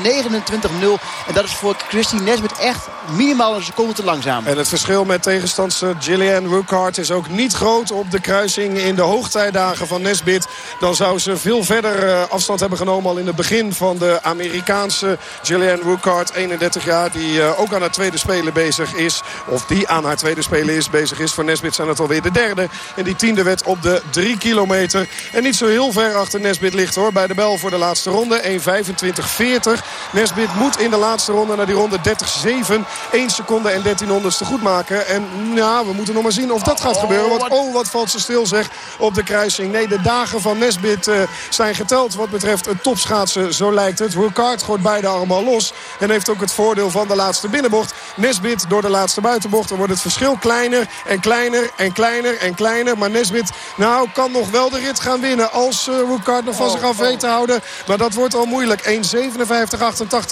En dat is voor Christine Nesbitt echt minimaal een seconde te langzaam. En het verschil met tegenstandster Gillian Ruckhart is ook niet groot op de kruising in de hoogtijdagen van Nesbitt. Dan zou ze veel verder eh, afstand hebben genomen al in het begin van de Amerikaanse Gillian Ruckhart, 31 jaar, die eh, ook aan het tweede spelen bezig is. Of die aan haar tweede spelen is, bezig is. Voor Nesbit zijn het alweer de derde. En die tiende werd op de 3 kilometer. En niet zo heel ver achter Nesbit ligt hoor, bij de bel voor de laatste ronde. 1.25.40. Nesbit moet in de laatste ronde naar die ronde 30.7. 1 seconde en 13 honderdste goed maken. En ja, we moeten nog maar zien of dat gaat gebeuren. Want oh, wat valt ze stil zeg op de kruising. Nee, de dagen van Nesbit uh, zijn geteld wat betreft het topschaatsen. Zo lijkt het. Ricard gooit beide allemaal los. En heeft ook het voordeel van de laatste binnenbocht. Nesbit door de laatste buitenbocht. Dan wordt het verschil kleiner en kleiner en kleiner en kleiner. Maar Nesbit nou, kan nog wel de rit gaan winnen. Als uh, nog van zich af weet te houden. Maar dat wordt al moeilijk. 1.57.88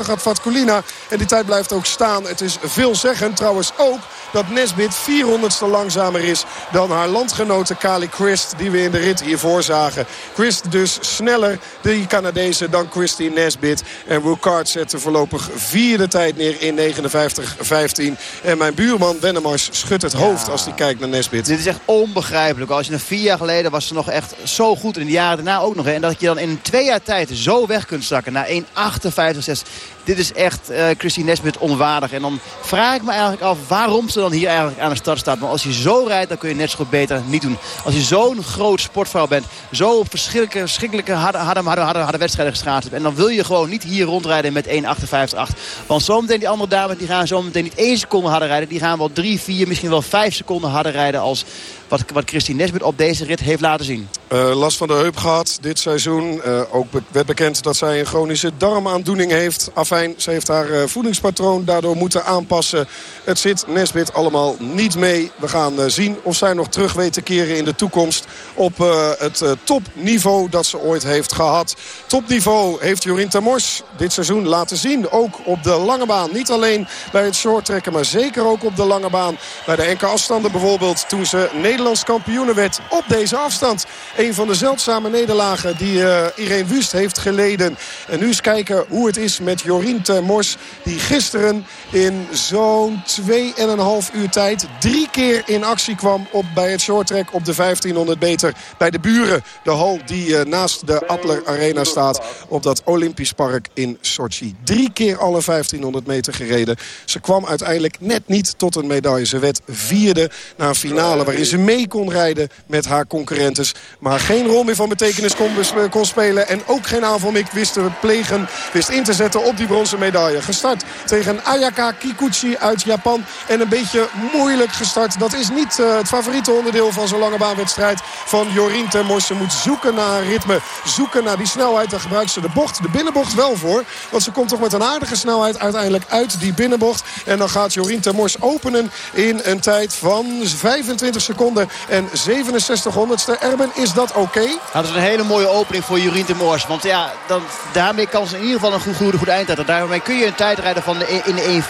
gaat Vatkulina. En die tijd blijft ook staan. Het is veelzeggend trouwens ook dat Nesbit 400ste langzamer is dan haar landgenote Kali Christ. Die we in de rit hiervoor zagen. Christ dus sneller, de Canadezen, dan Christine Nesbit. En Ricard zette voorlopig vierde tijd neer in 59-15. En mijn buurman Wennemars schudt het hoofd als hij kijkt naar Nesbit. Dit is echt onbegrijpelijk. Als je een vier jaar geleden was ze nog echt zo goed. En de jaren daarna ook nog. Hè. En dat je dan in twee jaar tijd zo weg kunt zakken naar 1,58,6 dit is echt uh, Christine Nesbit onwaardig. En dan vraag ik me eigenlijk af waarom ze dan hier eigenlijk aan de start staat. Maar als je zo rijdt, dan kun je net zo beter niet doen. Als je zo'n groot sportvrouw bent, zo op verschrikkelijke, verschrikkelijke harde, harde, harde, wedstrijden geschaatst hebt. En dan wil je gewoon niet hier rondrijden met 1,58,8. Want zometeen die andere dames, die gaan zometeen niet één seconde harder rijden. Die gaan wel drie, vier, misschien wel vijf seconden harder rijden als wat, wat Christine Nesbit op deze rit heeft laten zien. Uh, last van de heup gehad dit seizoen. Uh, ook werd bekend dat zij een chronische darmaandoening heeft. Afijn, ze heeft haar uh, voedingspatroon daardoor moeten aanpassen. Het zit Nesbit allemaal niet mee. We gaan zien of zij nog terug weet te keren in de toekomst... op het topniveau dat ze ooit heeft gehad. Topniveau heeft Jorien Tamors dit seizoen laten zien. Ook op de lange baan. Niet alleen bij het shorttrekken, maar zeker ook op de lange baan. Bij de enkele afstanden bijvoorbeeld toen ze Nederlands kampioenen werd op deze afstand. Een van de zeldzame nederlagen die uh, Irene Wust heeft geleden. En nu eens kijken hoe het is met Jorien Mors. Die gisteren in zo'n 2,5 uur tijd drie keer in actie kwam op, bij het shorttrack op de 1500 meter. Bij de buren, de hal die uh, naast de Adler Arena staat op dat Olympisch Park in Sochi. Drie keer alle 1500 meter gereden. Ze kwam uiteindelijk net niet tot een medaille. Ze werd vierde na een finale waarin ze mee kon rijden met haar concurrentes. Maar geen rol meer van betekenis kon, kon spelen. En ook geen aanval meer wist te plegen. Wist in te zetten op die bronzen medaille. Gestart tegen Ayaka Kikuchi uit Japan. En een beetje moeilijk gestart. Dat is niet uh, het favoriete onderdeel van zo'n lange baanwedstrijd van Jorien Termors. Ze moet zoeken naar ritme. Zoeken naar die snelheid. Daar gebruikt ze de bocht. De binnenbocht wel voor. Want ze komt toch met een aardige snelheid uiteindelijk uit die binnenbocht. En dan gaat Jorien Termors openen in een tijd van 25 seconden en 67 honderdste. Erben, is dat oké? Nou, dat is een hele mooie opening voor Jorien de Moors. Want ja, dan, daarmee kan ze in ieder geval een goed, goede, goed eind uit. Daarmee kun je een tijd rijden van de, in de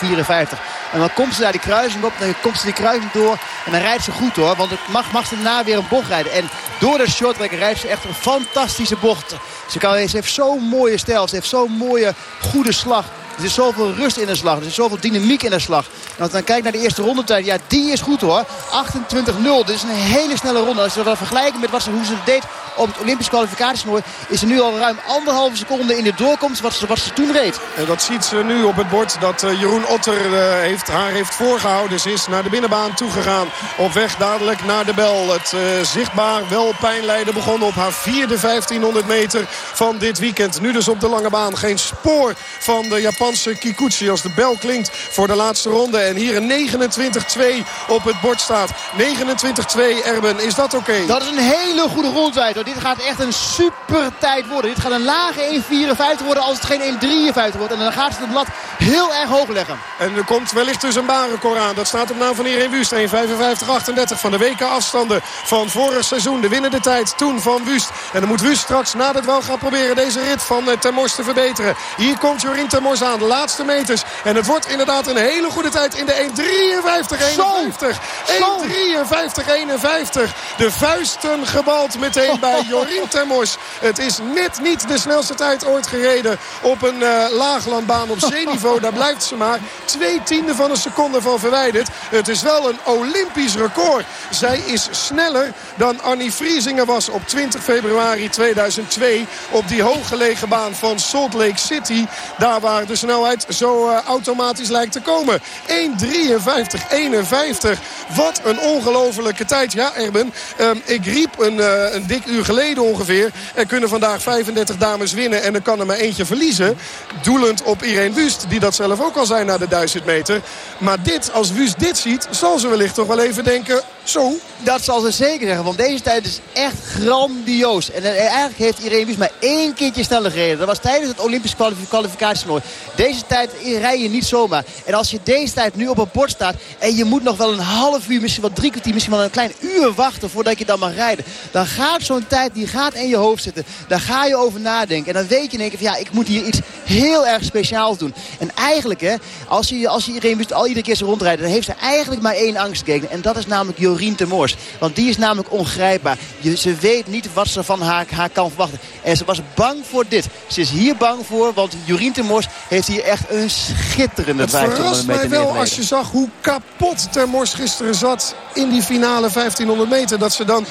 1.54. En dan komt ze daar die kruising op. Dan komt ze die kruising door. En dan rijdt ze goed hoor. Want het mag, mag ze daarna weer een bocht rijden. En door de shorttrack rijdt ze echt een fantastische bocht. Ze, kan, ze heeft zo'n mooie stijl. Ze heeft zo'n mooie, goede slag. Er is zoveel rust in de slag. Er is zoveel dynamiek in de slag. En als je dan kijkt naar de eerste rondetijd. Ja, die is goed hoor. 28-0. Dit is een hele snelle ronde. Als je dat vergelijken met wat ze, hoe ze het deed op het Olympisch kwalificatiesnooi... is er nu al ruim anderhalve seconde in de doorkomst wat ze, wat ze toen reed. En dat ziet ze nu op het bord dat uh, Jeroen Otter uh, heeft, haar heeft voorgehouden. Ze is naar de binnenbaan toegegaan. Op weg dadelijk naar de bel. Het uh, zichtbaar wel pijnlijden begonnen op haar vierde 1500 meter van dit weekend. Nu dus op de lange baan. Geen spoor van de Japanse Kikuchi als de bel klinkt voor de laatste ronde. En hier een 29-2 op het bord staat. 29-2 Erben, is dat oké? Okay? Dat is een hele goede rondtijd. Hoor. Dit gaat echt een super tijd worden. Dit gaat een lage 1.54 worden als het geen 1.53 wordt. En dan gaat ze het lat heel erg hoog leggen. En er komt wellicht dus een baanrecord aan. Dat staat op naam van Irene Wust. 1.55-38 van de WK afstanden van vorig seizoen. De winnende tijd toen van Wust. En dan moet Wust straks na het wel gaan proberen deze rit van uh, Termors te verbeteren. Hier komt Jorien Termors aan. De laatste meters. En het wordt inderdaad een hele goede tijd in de 1.53-51. 1.53-51. De vuisten gebald meteen bij Jorien Termors. Het is net niet de snelste tijd ooit gereden op een uh, laaglandbaan op zeeniveau. Daar blijft ze maar twee tiende van een seconde van verwijderd. Het is wel een Olympisch record. Zij is sneller dan Annie Vriesinger was op 20 februari 2002 op die hooggelegen baan van Salt Lake City. Daar waar de zo uh, automatisch lijkt te komen. 1.53.51. Wat een ongelofelijke tijd. Ja, Erben, um, ik riep een, uh, een dik uur geleden ongeveer. Er kunnen vandaag 35 dames winnen en er kan er maar eentje verliezen. Doelend op Irene Wust, die dat zelf ook al zijn na de 1000 meter. Maar dit, als Wust dit ziet, zal ze wellicht toch wel even denken... Zo. Dat zal ze zeker zeggen, want deze tijd is echt grandioos. En uh, eigenlijk heeft Irene Wust maar één keertje sneller gereden. Dat was tijdens het Olympisch kwalificatietoernooi. Deze tijd rij je niet zomaar. En als je deze tijd nu op een bord staat... en je moet nog wel een half uur, misschien wel drie kwartier... misschien wel een klein uur wachten voordat je dan mag rijden... dan gaat zo'n tijd, die gaat in je hoofd zitten. Daar ga je over nadenken. En dan weet je in één keer van, ja, ik moet hier iets heel erg speciaals doen. En eigenlijk, hè, als je, als iedereen wist al iedere keer zo rondrijden... dan heeft ze eigenlijk maar één angstgegner. En dat is namelijk Jorien Temors. Want die is namelijk ongrijpbaar. Je, ze weet niet wat ze van haar, haar kan verwachten. En ze was bang voor dit. Ze is hier bang voor, want Jorien Temors heeft hier echt een schitterende Het 1500 verrast mij wel als je zag hoe kapot Termors gisteren zat in die finale 1500 meter. Dat ze dan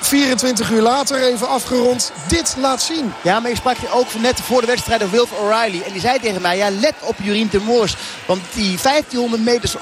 24 uur later, even afgerond, dit laat zien. Ja, maar ik sprak ook net voor de wedstrijd over Wilf O'Reilly. En die zei tegen mij, ja, let op Jurien Temors. Want die 1500 meters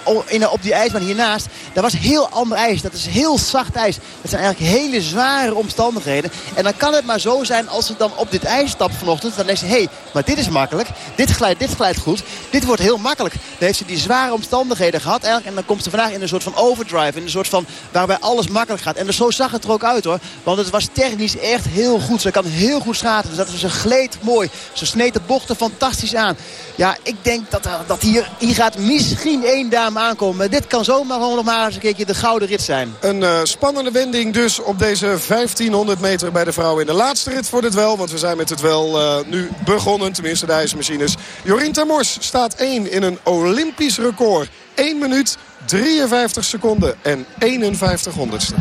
op die ijsbaan hiernaast, dat was heel ander ijs. Dat is heel zacht ijs. Dat zijn eigenlijk hele zware omstandigheden. En dan kan het maar zo zijn als ze dan op dit ijs stapt vanochtend. Dan denkt ze, hé, hey, maar dit is makkelijk. Dit glijdt, dit glijdt goed. Dit wordt heel makkelijk. Dan heeft ze die zware omstandigheden gehad eigenlijk. En dan komt ze vandaag in een soort van overdrive. In een soort van, waarbij alles makkelijk gaat. En dus zo zag het er ook uit Want het was technisch echt heel goed. Ze kan heel goed schaten. Dus dat ze gleed mooi. Ze sneed de bochten fantastisch aan. Ja, ik denk dat, er- dat hier, gaat misschien één dame aankomen. Maar dit kan zomaar nog maar eens een keertje de gouden rit zijn. Een eh, spannende wending dus op deze 1500 meter bij de vrouwen in de laatste rit voor dit wel. Want we zijn met het wel eh, nu begonnen, tenminste de ijsmachines. Jorien Termors staat 1 in een Olympisch record. 1 minuut, 53 seconden en 51 honderdste.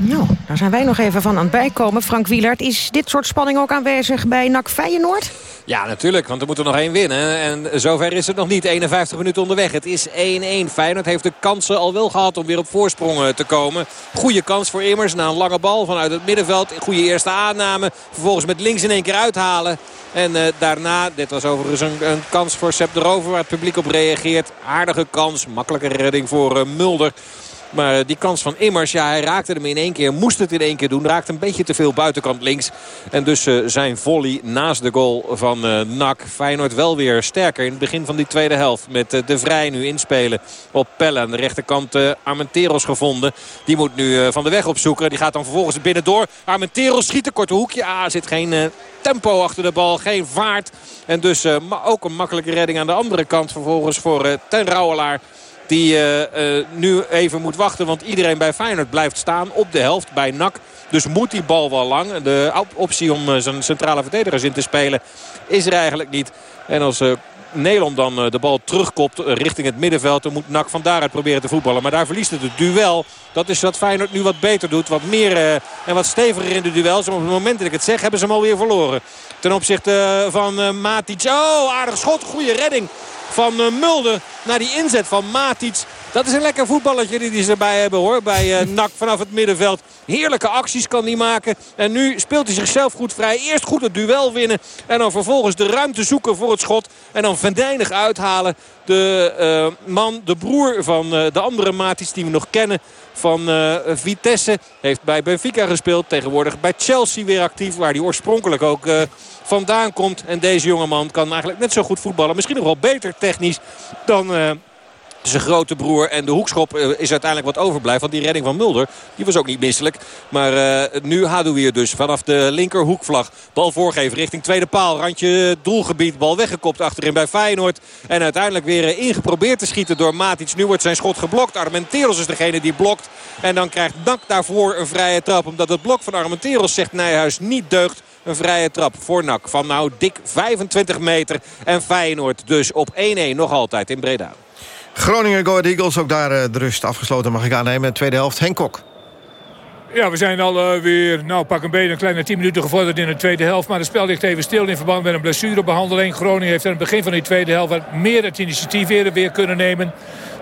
Nou, daar zijn wij nog even van aan het bijkomen. Frank Wielaert, is dit soort spanning ook aanwezig bij NAC Feyenoord? Ja, natuurlijk, want er moet er nog één winnen. En zover is het nog niet. 51 minuten onderweg. Het is 1-1. Feyenoord heeft de kansen al wel gehad om weer op voorsprong te komen. Goede kans voor Immers na een lange bal vanuit het middenveld. Goede eerste aanname. Vervolgens met links in één keer uithalen. En eh, daarna, dit was overigens een, een kans voor Sepp de Rover waar het publiek op reageert. Aardige kans, makkelijke redding voor eh, Mulder. Maar die kans van Immers, ja, hij raakte hem in één keer. Moest het in één keer doen. Raakte een beetje te veel buitenkant links. En dus eh, zijn volley naast de goal van eh NAC. Feyenoord wel weer sterker in het begin van die tweede helft. Met De Vrij nu inspelen op Pelle. Aan de rechterkant Armenteros gevonden. Die moet nu van de weg opzoeken. Die gaat dan vervolgens binnendoor. Armenteros schiet een korte hoekje. Ah, zit geen tempo achter de bal. Geen vaart. En dus ook een makkelijke redding aan de andere kant. Vervolgens voor Ten Rouwelaar. Die eh, eh, nu even moet wachten. Want iedereen bij Feyenoord blijft staan op de helft bij NAC. Dus moet die bal wel lang. De op- optie om eh, zijn centrale verdedigers in te spelen is er eigenlijk niet. En als Nederland dan de bal terugkopt richting het middenveld... dan moet Nak van daaruit proberen te voetballen. Maar daar verliest het het duel. Dat is wat Feyenoord nu wat beter doet. Wat meer en wat steviger in de duels. Maar op het moment dat ik het zeg hebben ze hem alweer verloren. Ten opzichte van Matic. Oh, aardig schot. Goede redding van uh, Mulder naar die inzet van Matic. Dat is een lekker voetballetje die ze erbij hebben hoor. Bij uh, NAC vanaf het middenveld. Heerlijke acties kan hij maken. En nu speelt hij zichzelf goed vrij. Eerst goed het duel winnen. En dan vervolgens de ruimte zoeken voor het schot. En dan vendijnig uithalen. De uh, man, de broer van de andere Matic die we nog kennen van Vitesse. Heeft bij Benfica gespeeld. Tegenwoordig bij Chelsea weer actief. Waar hij oorspronkelijk ook vandaan komt. En deze jongeman kan eigenlijk net zo goed voetballen. Misschien nog wel beter technisch dan... zijn grote broer. En de hoekschop is uiteindelijk wat overblijft. Want die redding van Mulder, die was ook niet misselijk. Maar uh, nu Hadouier dus vanaf de linkerhoekvlag. Bal voorgeven richting tweede paal. Randje doelgebied. Bal weggekopt achterin bij Feyenoord. En uiteindelijk weer ingeprobeerd te schieten door Matic. Nu wordt zijn schot geblokt. Armenteros is degene die blokt. En dan krijgt Dak daarvoor een vrije trap. Omdat het blok van Armenteros, zegt Nijhuis, niet deugt. Een vrije trap voor Nak van nou dik 25 meter. En Feyenoord dus op 1-1 nog altijd in Breda. Groningen Go Eagles, ook daar de rust afgesloten mag ik aannemen. Tweede helft, Henk Kok. Ja, we zijn alweer, nou pak een beetje een kleine 10 minuten gevorderd in de tweede helft. Maar het spel ligt even stil in verband met een blessurebehandeling. Groningen heeft aan het begin van die tweede helft meer het initiatief weer, weer kunnen nemen.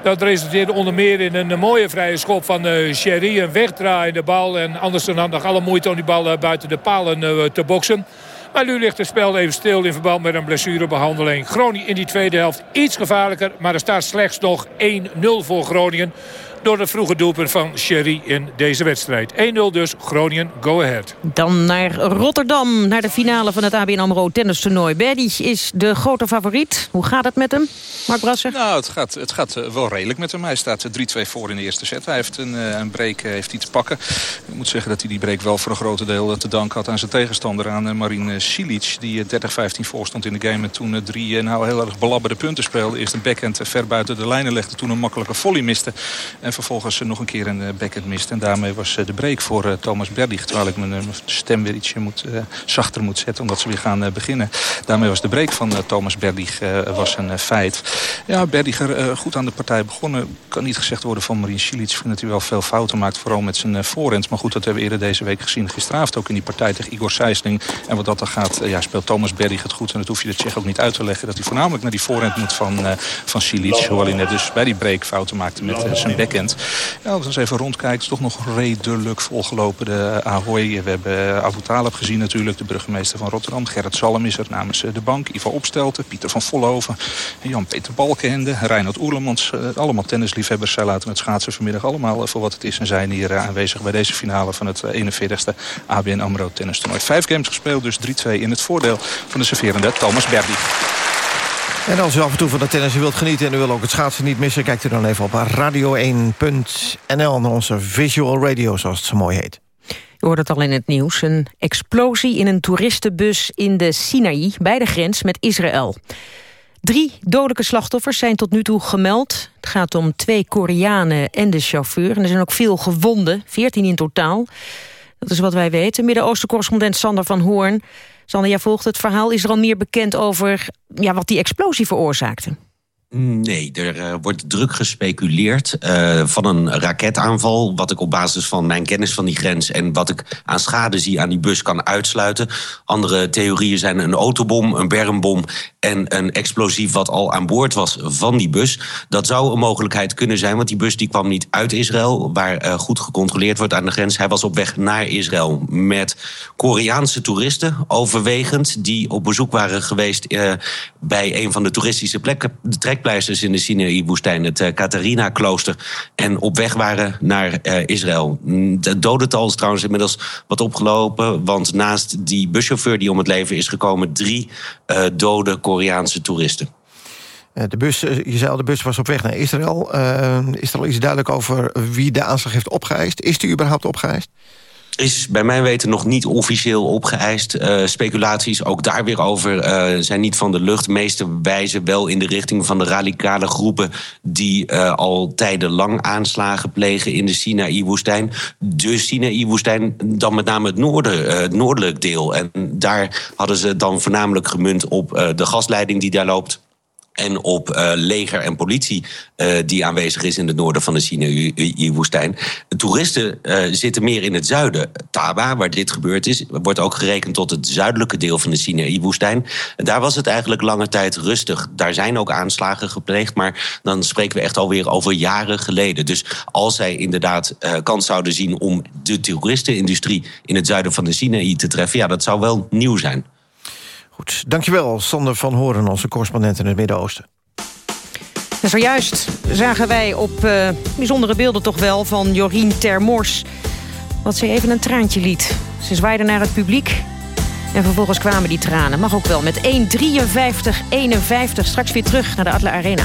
Dat resulteerde onder meer in een mooie vrije schop van uh, Sherry. Een wegdraaiende bal. En Andersen had nog alle moeite om die bal buiten de palen te boksen. Maar nu ligt het spel even stil in verband met een blessurebehandeling. Groningen in die tweede helft iets gevaarlijker. Maar er staat slechts nog 1-0 voor Groningen door het vroege doelpunt van Sherry in deze wedstrijd. 1-0 dus, Groningen, go ahead. Dan naar Rotterdam, naar de finale van het ABN AMRO tennistoernooi. Berdy is de grote favoriet. Hoe gaat het met hem, Mark Brasser? Nou, het gaat, het gaat wel redelijk met hem. Hij staat 3-2 voor in de eerste set. Hij heeft een, een break heeft hij te pakken. Ik moet zeggen dat hij die break wel voor een groot deel te danken had aan zijn tegenstander. Aan Marin Cilic, die 30-15 voor stond in de game. En toen drie nou heel erg belabberde punten speelde. Eerst een backhand ver buiten de lijnen legde. Toen een makkelijke volley miste. En vervolgens nog een keer een backhand mist. En daarmee was de break voor Thomas Berdig. Terwijl ik mijn stem weer ietsje moet, zachter moet zetten. Omdat ze weer gaan beginnen. Daarmee was de break van Thomas Berdig was een feit. Ja, Berdiger goed aan de partij begonnen. Kan niet gezegd worden van Marien Cilic. Ik vind dat hij wel veel fouten maakt. Vooral met zijn voorhand. Maar goed, dat hebben we eerder deze week gezien. Gisteravond ook in die partij tegen Igor Sijsling. En wat dat dan gaat, ja, speelt Thomas Berdig het goed. En dat hoef je de Tsjech ook niet uit te leggen. Dat hij voornamelijk naar die voorhand moet van, van Cilic. Hoewel hij net dus bij die break fouten maakte met zijn backhand. Ja, als we eens even rondkijken, is toch nog redelijk volgelopen de Ahoy. We hebben Abu Talib gezien natuurlijk, de burgemeester van Rotterdam. Gerrit Salm is er namens de bank. Ivo Opstelten, Pieter van Vollenhoven, Jan-Peter Balkenende, Reinhard Oerlemans. Allemaal tennisliefhebbers. Zij laten het schaatsen vanmiddag allemaal voor wat het is. En zijn hier aanwezig bij deze finale van het 41ste ABN AMRO tennistoernooi. Vijf games gespeeld, dus 3-2 in het voordeel van de serverende Thomas Berdy. En als u af en toe van de tennis wilt genieten... en u wil ook het schaatsen niet missen... kijkt u dan even op radio1.nl... naar onze visual radio, zoals het zo mooi heet. U hoort het al in het nieuws. Een explosie in een toeristenbus in de Sinaï... bij de grens met Israël. Drie dodelijke slachtoffers zijn tot nu toe gemeld. Het gaat om twee Koreanen en de chauffeur. En er zijn ook veel gewonden, 14 in totaal. Dat is wat wij weten. Midden-Oosten-correspondent Sander van Hoorn... Sander, jij volgt het verhaal. Is er al meer bekend over ja, wat die explosie veroorzaakte? Nee, er uh, wordt druk gespeculeerd uh, van een raketaanval. Wat ik op basis van mijn kennis van die grens en wat ik aan schade zie aan die bus kan uitsluiten. Andere theorieën zijn een autobom, een bermbom en een explosief wat al aan boord was van die bus. Dat zou een mogelijkheid kunnen zijn, want die bus die kwam niet uit Israël, waar uh, goed gecontroleerd wordt aan de grens. Hij was op weg naar Israël met Koreaanse toeristen, overwegend, die op bezoek waren geweest bij een van de toeristische plekken. Trekpleisters in de Sinaï-woestijn, het Katharina-klooster. En op weg waren naar uh, Israël. Het dodental is trouwens inmiddels wat opgelopen. Want naast die buschauffeur die om het leven is gekomen... drie uh, dode Koreaanse toeristen. De bus, je de bus was op weg naar Israël. is er al iets duidelijk over wie de aanslag heeft opgeëist? Is die überhaupt opgeëist? Is bij mijn weten nog niet officieel opgeëist. Uh, speculaties ook daar weer over uh, zijn niet van de lucht. Meeste wijzen wel in de richting van de radicale groepen... die uh, al tijdenlang aanslagen plegen in de Sinaï-woestijn. De Sinaï-woestijn, dan met name het, noorden, het noordelijk deel. En daar hadden ze dan voornamelijk gemunt op de gasleiding die daar loopt en op uh, leger en politie uh, die aanwezig is in het noorden van de Sinaï-woestijn. Toeristen uh, zitten meer in het zuiden. Taba, waar dit gebeurd is, wordt ook gerekend tot het zuidelijke deel van de Sinaï-woestijn. Daar was het eigenlijk lange tijd rustig. Daar zijn ook aanslagen gepleegd, maar dan spreken we echt alweer over jaren geleden. Dus als zij inderdaad kans zouden zien om de toeristenindustrie in het zuiden van de Sinaï te treffen, ja, dat zou wel nieuw zijn. Goed, dankjewel Sander van Horen, onze correspondent in het Midden-Oosten. En zojuist zagen wij op uh, bijzondere beelden toch wel van Jorien Termors... wat ze even een traantje liet. Ze zwaaide naar het publiek en vervolgens kwamen die tranen. Mag ook wel met 1.53.51. Straks weer terug naar de Adler Arena.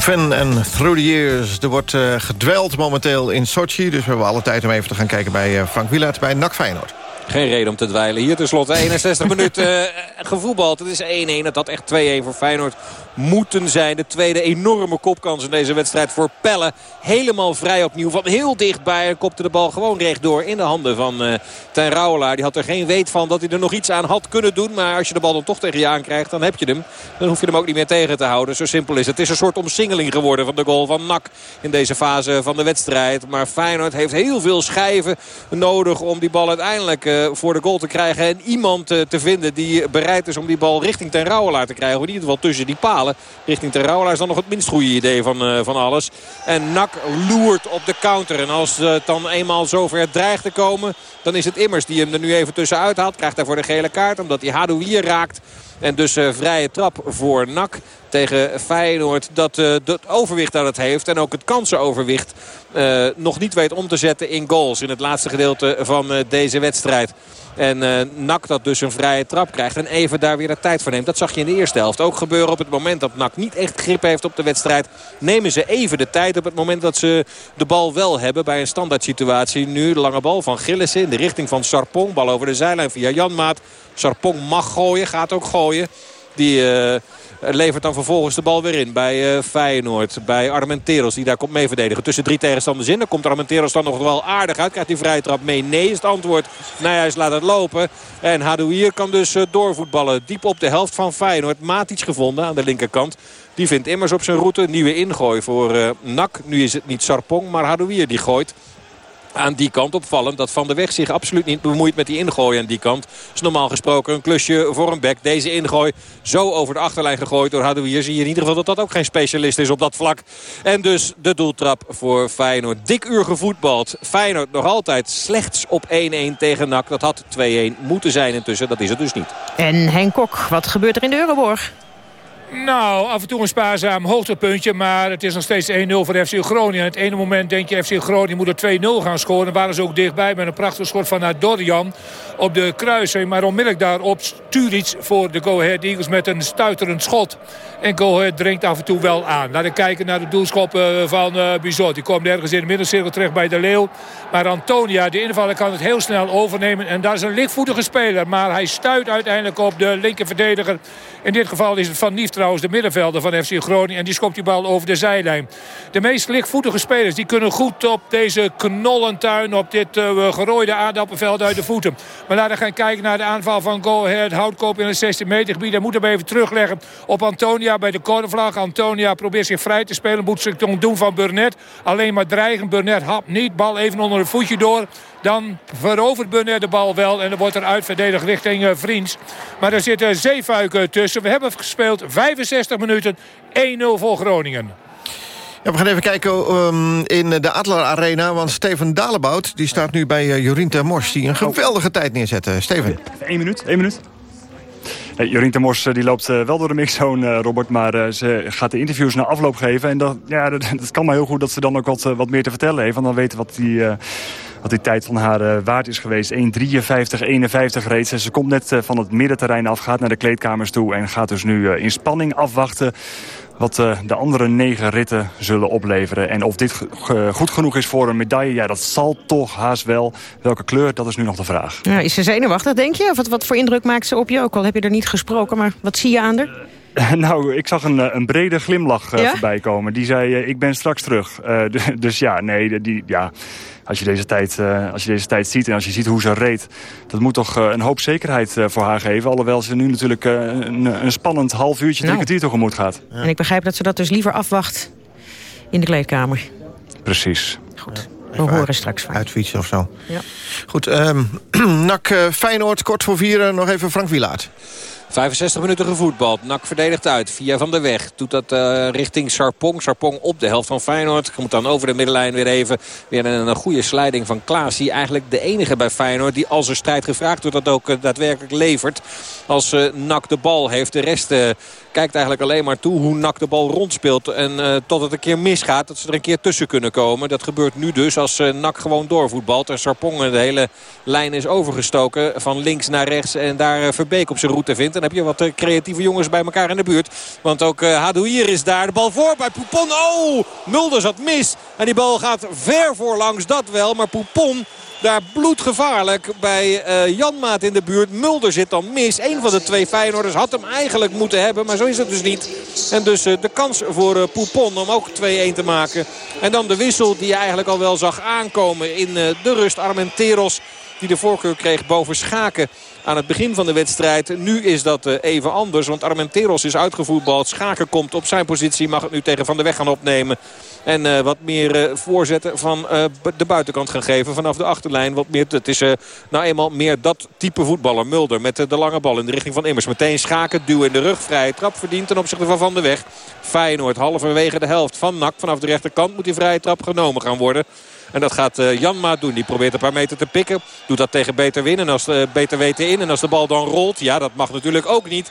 Fenn en Through the Years. Er wordt uh, gedweld momenteel in Sochi. Dus we hebben alle tijd om even te gaan kijken bij uh, Frank Wielaert bij NAC Feyenoord. Geen reden om te dweilen. Hier tenslotte 61 minuten uh, gevoetbald. Het is 1-1. Het had echt 2-1 voor Feyenoord moeten zijn. De tweede enorme kopkans in deze wedstrijd voor Pelle. Helemaal vrij opnieuw. Van heel dichtbij kopte de bal gewoon rechtdoor in de handen van uh, Ten Rauwelaar. Die had er geen weet van dat hij er nog iets aan had kunnen doen. Maar als je de bal dan toch tegen je aankrijgt, dan heb je hem. Dan hoef je hem ook niet meer tegen te houden. Zo simpel is het. Het is een soort omsingeling geworden van de goal van Nak in deze fase van de wedstrijd. Maar Feyenoord heeft heel veel schijven nodig om die bal uiteindelijk uh, voor de goal te krijgen. En iemand uh, te vinden die bereid is om die bal richting Ten Rauwelaar te krijgen. Of in ieder geval tussen die palen richting Terrouwelaar is dan nog het minst goede idee van, uh, van alles. En Nak loert op de counter. En als het dan eenmaal zover dreigt te komen... dan is het Immers die hem er nu even tussenuit haalt. Krijgt daarvoor de gele kaart omdat hij Hadouier raakt. En dus uh, vrije trap voor NAC tegen Feyenoord. Dat het overwicht dat het heeft. En ook het kansenoverwicht nog niet weet om te zetten in goals. In het laatste gedeelte van deze wedstrijd. En uh, NAC dat dus een vrije trap krijgt. En even daar weer de tijd voor neemt. Dat zag je in de eerste helft ook gebeuren. Op het moment dat NAC niet echt grip heeft op de wedstrijd. Nemen ze even de tijd. Op het moment dat ze de bal wel hebben. Bij een standaard situatie. Nu de lange bal van Gillissen in de richting van Sarpong. Bal over de zijlijn via Janmaat. Sarpong mag gooien. Gaat ook gooien. Die... Uh, levert dan vervolgens de bal weer in bij uh, Feyenoord. Bij Armenteros die daar komt mee verdedigen. Tussen drie tegenstanders in. Dan komt Armenteros dan nog wel aardig uit. Krijgt hij vrije trap mee? Nee is het antwoord. Nijhuis laat het lopen. En Hadouier kan dus uh, doorvoetballen. Diep op de helft van Feyenoord. Maat iets gevonden aan de linkerkant. Die vindt immers op zijn route. Nieuwe ingooi voor uh, Nak. Nu is het niet Sarpong, maar Hadouier die gooit aan die kant. Opvallend dat Van der Weg zich absoluut niet bemoeit met die ingooi aan die kant. is normaal gesproken een klusje voor een bek. Deze ingooi zo over de achterlijn gegooid door Hadouier. Zie je in ieder geval dat dat ook geen specialist is op dat vlak. En dus de doeltrap voor Feyenoord. Dik uur gevoetbald. Feyenoord nog altijd slechts op 1-1 tegen NAC. Dat had 2-1 moeten zijn intussen. Dat is het dus niet. En Henk Kok, wat gebeurt er in de Euroborg? Nou, af en toe een spaarzaam hoogtepuntje. Maar het is nog steeds 1-0 voor FC Groningen. En het ene moment denk je FC Groningen moet er 2-0 gaan scoren. Dan waren ze ook dichtbij met een prachtig schot van Dorian op de kruising. Maar onmiddellijk daarop Sturic voor de Go Ahead Eagles met een stuiterend schot. En Go Ahead dringt af en toe wel aan. Laten we kijken naar de doelschop eh, van uh, Bizot. Die komt ergens in de middencirkel terecht bij de Leeuw. Maar Antonia, de invaller, kan het heel snel overnemen. En dat is een lichtvoetige speler. Maar hij stuit uiteindelijk op de linkerverdediger. In dit geval is het Van Nieft trouwens de middenvelder van FC Groningen. En die schopt die bal over de zijlijn. De meest lichtvoetige spelers die kunnen goed op deze knollentuin... op dit uh, gerooide aardappelveld uit de voeten. Maar laten we gaan kijken naar de aanval van Go Ahead. Houtkoop in het 16 meter gebied. Hij moet hem even terugleggen op Antonia bij de cornervlag. Antonia probeert zich vrij te spelen. Moet zich doen van Burnett. Alleen maar dreigen. Burnett hapt niet. Bal even onder het voetje door. Dan verovert Burnett de bal wel. En dan wordt er uitverdedigd richting uh, Vriends. Maar er zitten zeefuiken tussen. We hebben gespeeld 65 minuten. 1-0 voor Groningen. Ja, we gaan even kijken um, in de Adler Arena. Want Steven Dalebout die staat nu bij uh, Jorien Termors... die een geweldige tijd neerzet. Steven. Eén minuut, één minuut. Hey, Jorien Termors die loopt wel door de mixzone, Robert. Maar ze gaat de interviews na afloop geven. En dat, ja, dat, kan maar heel goed dat ze dan ook wat, wat meer te vertellen heeft. Want dan weten wat die wat die tijd van haar waard is geweest. 1.53, 51 reeds. Ze komt net van het middenterrein af, gaat naar de kleedkamers toe... en gaat dus nu in spanning afwachten wat de andere negen ritten zullen opleveren. En of dit goed genoeg is voor een medaille, ja, dat zal toch haast wel. Welke kleur, dat is nu nog de vraag. Ja, is ze zenuwachtig, denk je? Of wat, wat voor indruk maakt ze op je? Ook al heb je er niet gesproken, maar wat zie je aan haar? Nou, ik zag een, een brede glimlach uh, ja? voorbij komen. Die zei, uh, ik ben straks terug. Uh, dus ja, nee, die, ja, als je, deze tijd, als je deze tijd ziet en als je ziet hoe ze reed... dat moet toch een hoop zekerheid voor haar geven. Alhoewel ze nu natuurlijk een, een, spannend half uurtje, drie kwartier tegemoet gaat. Ja. En ik begrijp dat ze dat dus liever afwacht in de kleedkamer. Precies. Goed. We horen uit, straks van. Uitfietsen of zo. Ja. Goed, um, NAC Feyenoord, kort voor vieren. Nog even Frank Wilaert. 65 minuten gevoetbald. Nak verdedigt uit. Via Van der Weg. Doet dat uh, richting Sarpong. Sarpong op de helft van Feyenoord. Komt dan over de middenlijn weer even. Weer een, goede sliding van Klaas. Die eigenlijk de enige bij Feyenoord. Die als er strijd gevraagd wordt dat ook uh, daadwerkelijk levert. Als uh, Nak de bal heeft. De rest kijkt eigenlijk alleen maar toe hoe Nak de bal rondspeelt. En uh, tot het een keer misgaat. Dat ze er een keer tussen kunnen komen. Dat gebeurt nu dus als uh, Nak gewoon doorvoetbalt. En Sarpong de hele lijn is overgestoken. Van links naar rechts. En daar uh, Verbeek op zijn route vindt. Dan heb je wat creatieve jongens bij elkaar in de buurt. Want ook Hadouier is daar. De bal voor bij Poupon. Oh, Mulder zat mis. En die bal gaat ver voorlangs. Dat wel. Maar Poupon daar bloedgevaarlijk bij uh, Janmaat in de buurt. Mulder zit dan mis. Een van de twee Feyenoorders had hem eigenlijk moeten hebben. Maar zo is het dus niet. En dus uh, de kans voor uh, Poupon om ook 2-1 te maken. En dan de wissel die je eigenlijk al wel zag aankomen in de rust. Armenteros die de voorkeur kreeg boven Schaken aan het begin van de wedstrijd. Nu is dat even anders, want Armenteros is uitgevoetbald. Schaken komt op zijn positie, mag het nu tegen Van der Weg gaan opnemen. En uh, wat meer uh, voorzetten van de buitenkant gaan geven vanaf de achterlijn. Wat meer, het is nou eenmaal meer dat type voetballer. Mulder met de lange bal in de richting van Immers. Meteen schaken, duw in de rug. Vrije trap verdient ten opzichte van Van der Weg. Feyenoord halverwege de helft van Nak. Vanaf de rechterkant moet die vrije trap genomen gaan worden. En dat gaat uh, Janma doen. Die probeert een paar meter te pikken. Doet dat tegen Beter. En als uh, Beter weten in. En als de bal dan rolt. Ja, dat mag natuurlijk ook niet.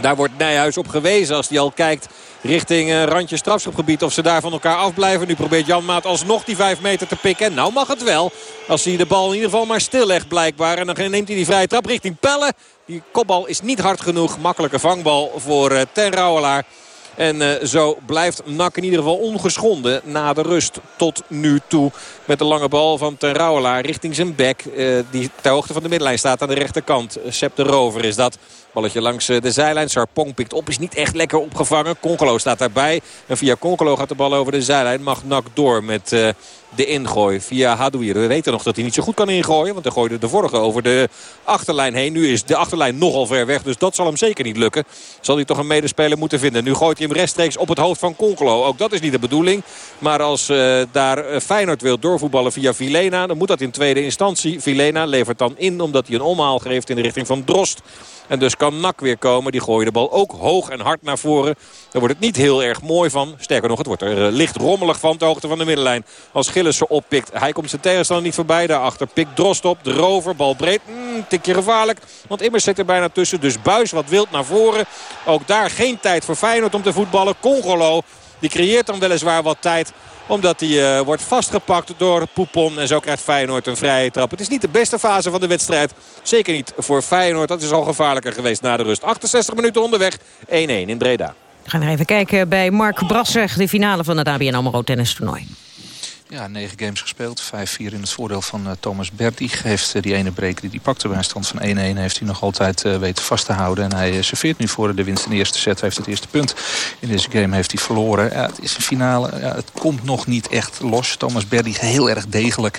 Daar wordt Nijhuis op gewezen als hij al kijkt richting uh, randje strafschopgebied. Of ze daar van elkaar afblijven. Nu probeert Jan Maat alsnog die 5 meter te pikken. En nou mag het wel. Als hij de bal in ieder geval maar stillegt blijkbaar. En dan neemt hij die vrije trap richting Pelle. Die kopbal is niet hard genoeg. Makkelijke vangbal voor Ten Rouwelaar. En uh, zo blijft Nak in ieder geval ongeschonden na de rust tot nu toe. Met de lange bal van Ten Rouwelaar richting zijn bek. Uh, die ter hoogte van de middenlijn staat aan de rechterkant. Sepp de Rover is dat. Balletje langs de zijlijn. Sarpong pikt op. Is niet echt lekker opgevangen. Konkolo staat daarbij. En via Konkolo gaat de bal over de zijlijn. Mag Nak door met uh, de ingooi via Hadouir. We weten nog dat hij niet zo goed kan ingooien. Want hij gooide de vorige over de achterlijn heen. Nu is de achterlijn nogal ver weg. Dus dat zal hem zeker niet lukken. Zal hij toch een medespeler moeten vinden. Nu gooit hij hem rechtstreeks op het hoofd van Konkolo. Ook dat is niet de bedoeling. Maar als uh, daar Feyenoord wil doorvoetballen via Vilena. Dan moet dat in tweede instantie. Vilena levert dan in omdat hij een omhaal geeft in de richting van Drost. En dus kan Nak weer komen. Die gooien de bal ook hoog en hard naar voren. Daar wordt het niet heel erg mooi van. Sterker nog, het wordt er uh, licht rommelig van de hoogte van de middenlijn. Als Gillissen oppikt. Hij komt zijn tegenstander niet voorbij. Daarachter pikt Drost op. De rover, bal breed. Mm, tikje gevaarlijk. Want Immers zit er bijna tussen. Dus Buis wat wild naar voren. Ook daar geen tijd voor Feyenoord om te voetballen. Congolo. Die creëert dan weliswaar wat tijd omdat hij uh, wordt vastgepakt door Poupon. En zo krijgt Feyenoord een vrije trap. Het is niet de beste fase van de wedstrijd. Zeker niet voor Feyenoord. Dat is al gevaarlijker geweest na de rust. 68 minuten onderweg. 1-1 in Breda. We gaan even kijken bij Mark Brasser. De finale van het ABN AMRO tennis toernooi. Ja, negen games gespeeld. 5-4 in het voordeel van uh, Thomas Bertig. Heeft uh, die ene break die hij pakte bij een stand van 1-1... heeft hij nog altijd uh, weten vast te houden. En hij serveert nu voor de winst in de eerste set. heeft het eerste punt. In deze game heeft hij verloren. Ja, het is een finale. Ja, het komt nog niet echt los. Thomas Bertig heel erg degelijk.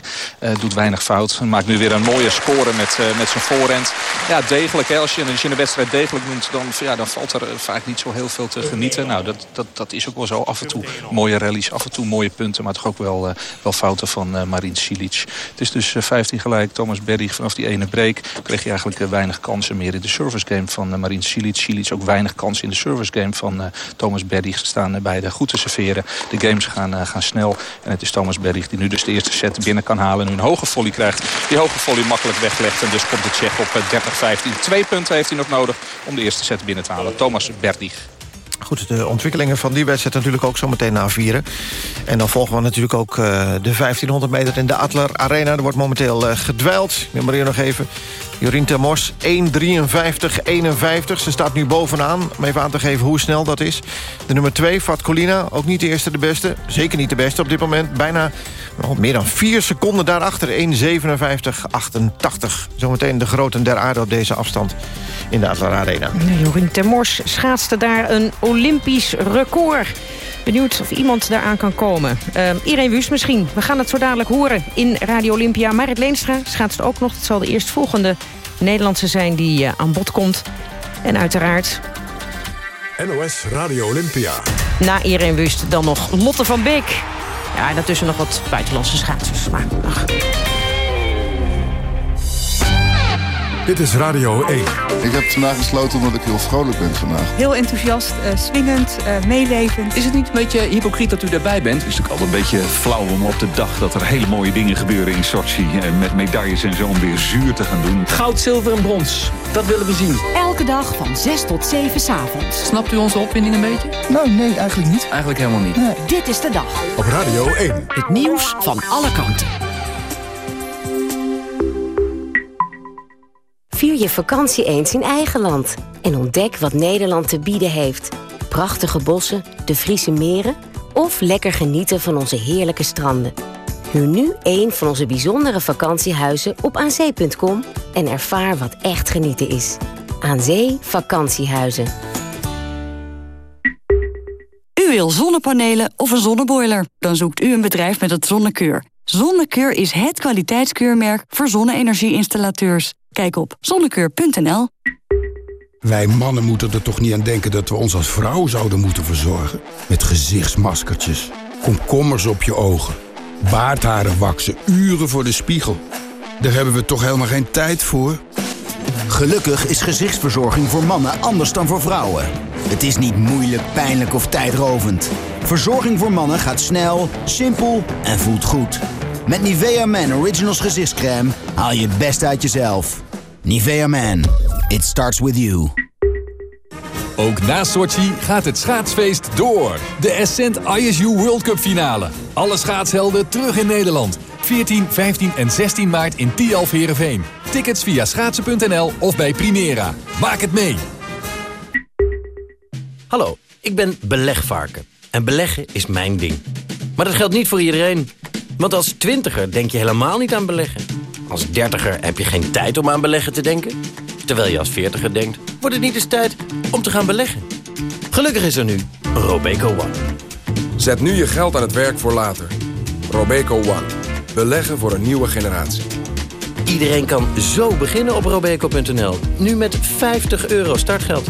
doet weinig fout. Maakt nu weer een mooie score met, met zijn voorhand. Ja, degelijk. Hè. Als, je, als je een wedstrijd degelijk noemt... Dan, ja, dan valt er vaak niet zo heel veel te genieten. Nou, dat, dat, dat is ook wel zo. Af en toe mooie rallies. Af en toe mooie punten. Maar toch ook wel wel fouten van uh, Marin Cilic. Het is dus uh, 15 gelijk. Thomas Berry vanaf die ene break kreeg je eigenlijk uh, weinig kansen meer in de service game van Marin Cilic. Cilic ook weinig kansen in de service game van Thomas Berry. staan beide goed te serveren. De games gaan, gaan snel. En het is Thomas Berry die nu dus de eerste set binnen kan halen. Nu een hoge volley krijgt. Die hoge volley makkelijk weglegt. En dus komt de Tsjech op 30-15. Twee punten heeft hij nog nodig om de eerste set binnen te halen. Thomas Berdig. Goed, de ontwikkelingen van die wedstrijd natuurlijk ook zo meteen na vieren. En dan volgen we natuurlijk ook uh, de 1500 meter in de Adler Arena. Er wordt momenteel uh, gedwijld. Noem maar hier nog even. Jorien Termors, 1.53, 51. Ze staat nu bovenaan, om even aan te geven hoe snel dat is. De nummer 2, Fat Colina, ook niet de eerste de beste. Zeker niet de beste op dit moment. Bijna nog meer dan 4 seconden daarachter. 1.57.88. Zometeen de groten der aarde op deze afstand in de Adler Arena. Jorien Termors schaatste daar een Olympisch record. Benieuwd of iemand daaraan kan komen. Uh, Irene Wust misschien. We gaan het zo dadelijk horen in Radio Olympia. Marit Leenstra schaatst ook nog. Het zal de eerstvolgende Nederlandse zijn die uh, aan bod komt. En uiteraard... NOS Radio Olympia. Na Irene Wust dan nog Lotte van Beek. Ja, en daartussen nog wat buitenlandse schaatsers. Maar ach. Dit is Radio 1. Ik heb vandaag besloten omdat ik heel vrolijk ben vandaag. Heel enthousiast, uh, swingend, uh, meelevend. Is het niet een beetje hypocriet dat u daarbij bent? Het is natuurlijk altijd een beetje flauw om op de dag dat er hele mooie dingen gebeuren in Sochi... Uh, met medailles en zo om weer zuur te gaan doen. Goud, zilver en brons. Dat willen we zien. Elke dag van 6 tot 7 s'avonds. Snapt u onze opwinding een beetje? Nou, nee, eigenlijk niet. Eigenlijk helemaal niet. Nee. Dit is de dag. Op Radio 1. Het nieuws van alle kanten. Vier je vakantie eens in eigen land. En ontdek wat Nederland te bieden heeft. Prachtige bossen, de Friese meren... of lekker genieten van onze heerlijke stranden. Huur nu een van onze bijzondere vakantiehuizen op aanzee.com... en ervaar wat echt genieten is. Aan Zee Vakantiehuizen. U wil zonnepanelen of een zonneboiler? Dan zoekt u een bedrijf met het Zonnekeur. Zonnekeur is het kwaliteitskeurmerk voor zonne-energie-installateurs. Kijk op zonnekeur.nl. Wij mannen moeten er toch niet aan denken dat we ons als vrouw zouden moeten verzorgen? Met gezichtsmaskertjes, komkommers op je ogen, baardharen waksen, uren voor de spiegel. Daar hebben we toch helemaal geen tijd voor? Gelukkig is gezichtsverzorging voor mannen anders dan voor vrouwen. Het is niet moeilijk, pijnlijk of tijdrovend. Verzorging voor mannen gaat snel, simpel en voelt goed. Met Nivea Man Originals gezichtscreme haal je het best uit jezelf. Nivea Man, it starts with you. Ook na Sochi gaat het schaatsfeest door. De Ascent ISU World Cup finale. Alle schaatshelden terug in Nederland. 14, 15 en 16 maart in Tialf Herenveen. Tickets via schaatsen.nl of bij Primera. Maak het mee. Hallo, ik ben belegvarken. En beleggen is mijn ding. Maar dat geldt niet voor iedereen. Want als twintiger denk je helemaal niet aan beleggen. Als dertiger heb je geen tijd om aan beleggen te denken. Terwijl je als veertiger denkt, wordt het niet eens tijd om te gaan beleggen. Gelukkig is er nu Robeco One. Zet nu je geld aan het werk voor later. Robeco One. Beleggen voor een nieuwe generatie. Iedereen kan zo beginnen op robeco.nl. Nu met 50 euro startgeld.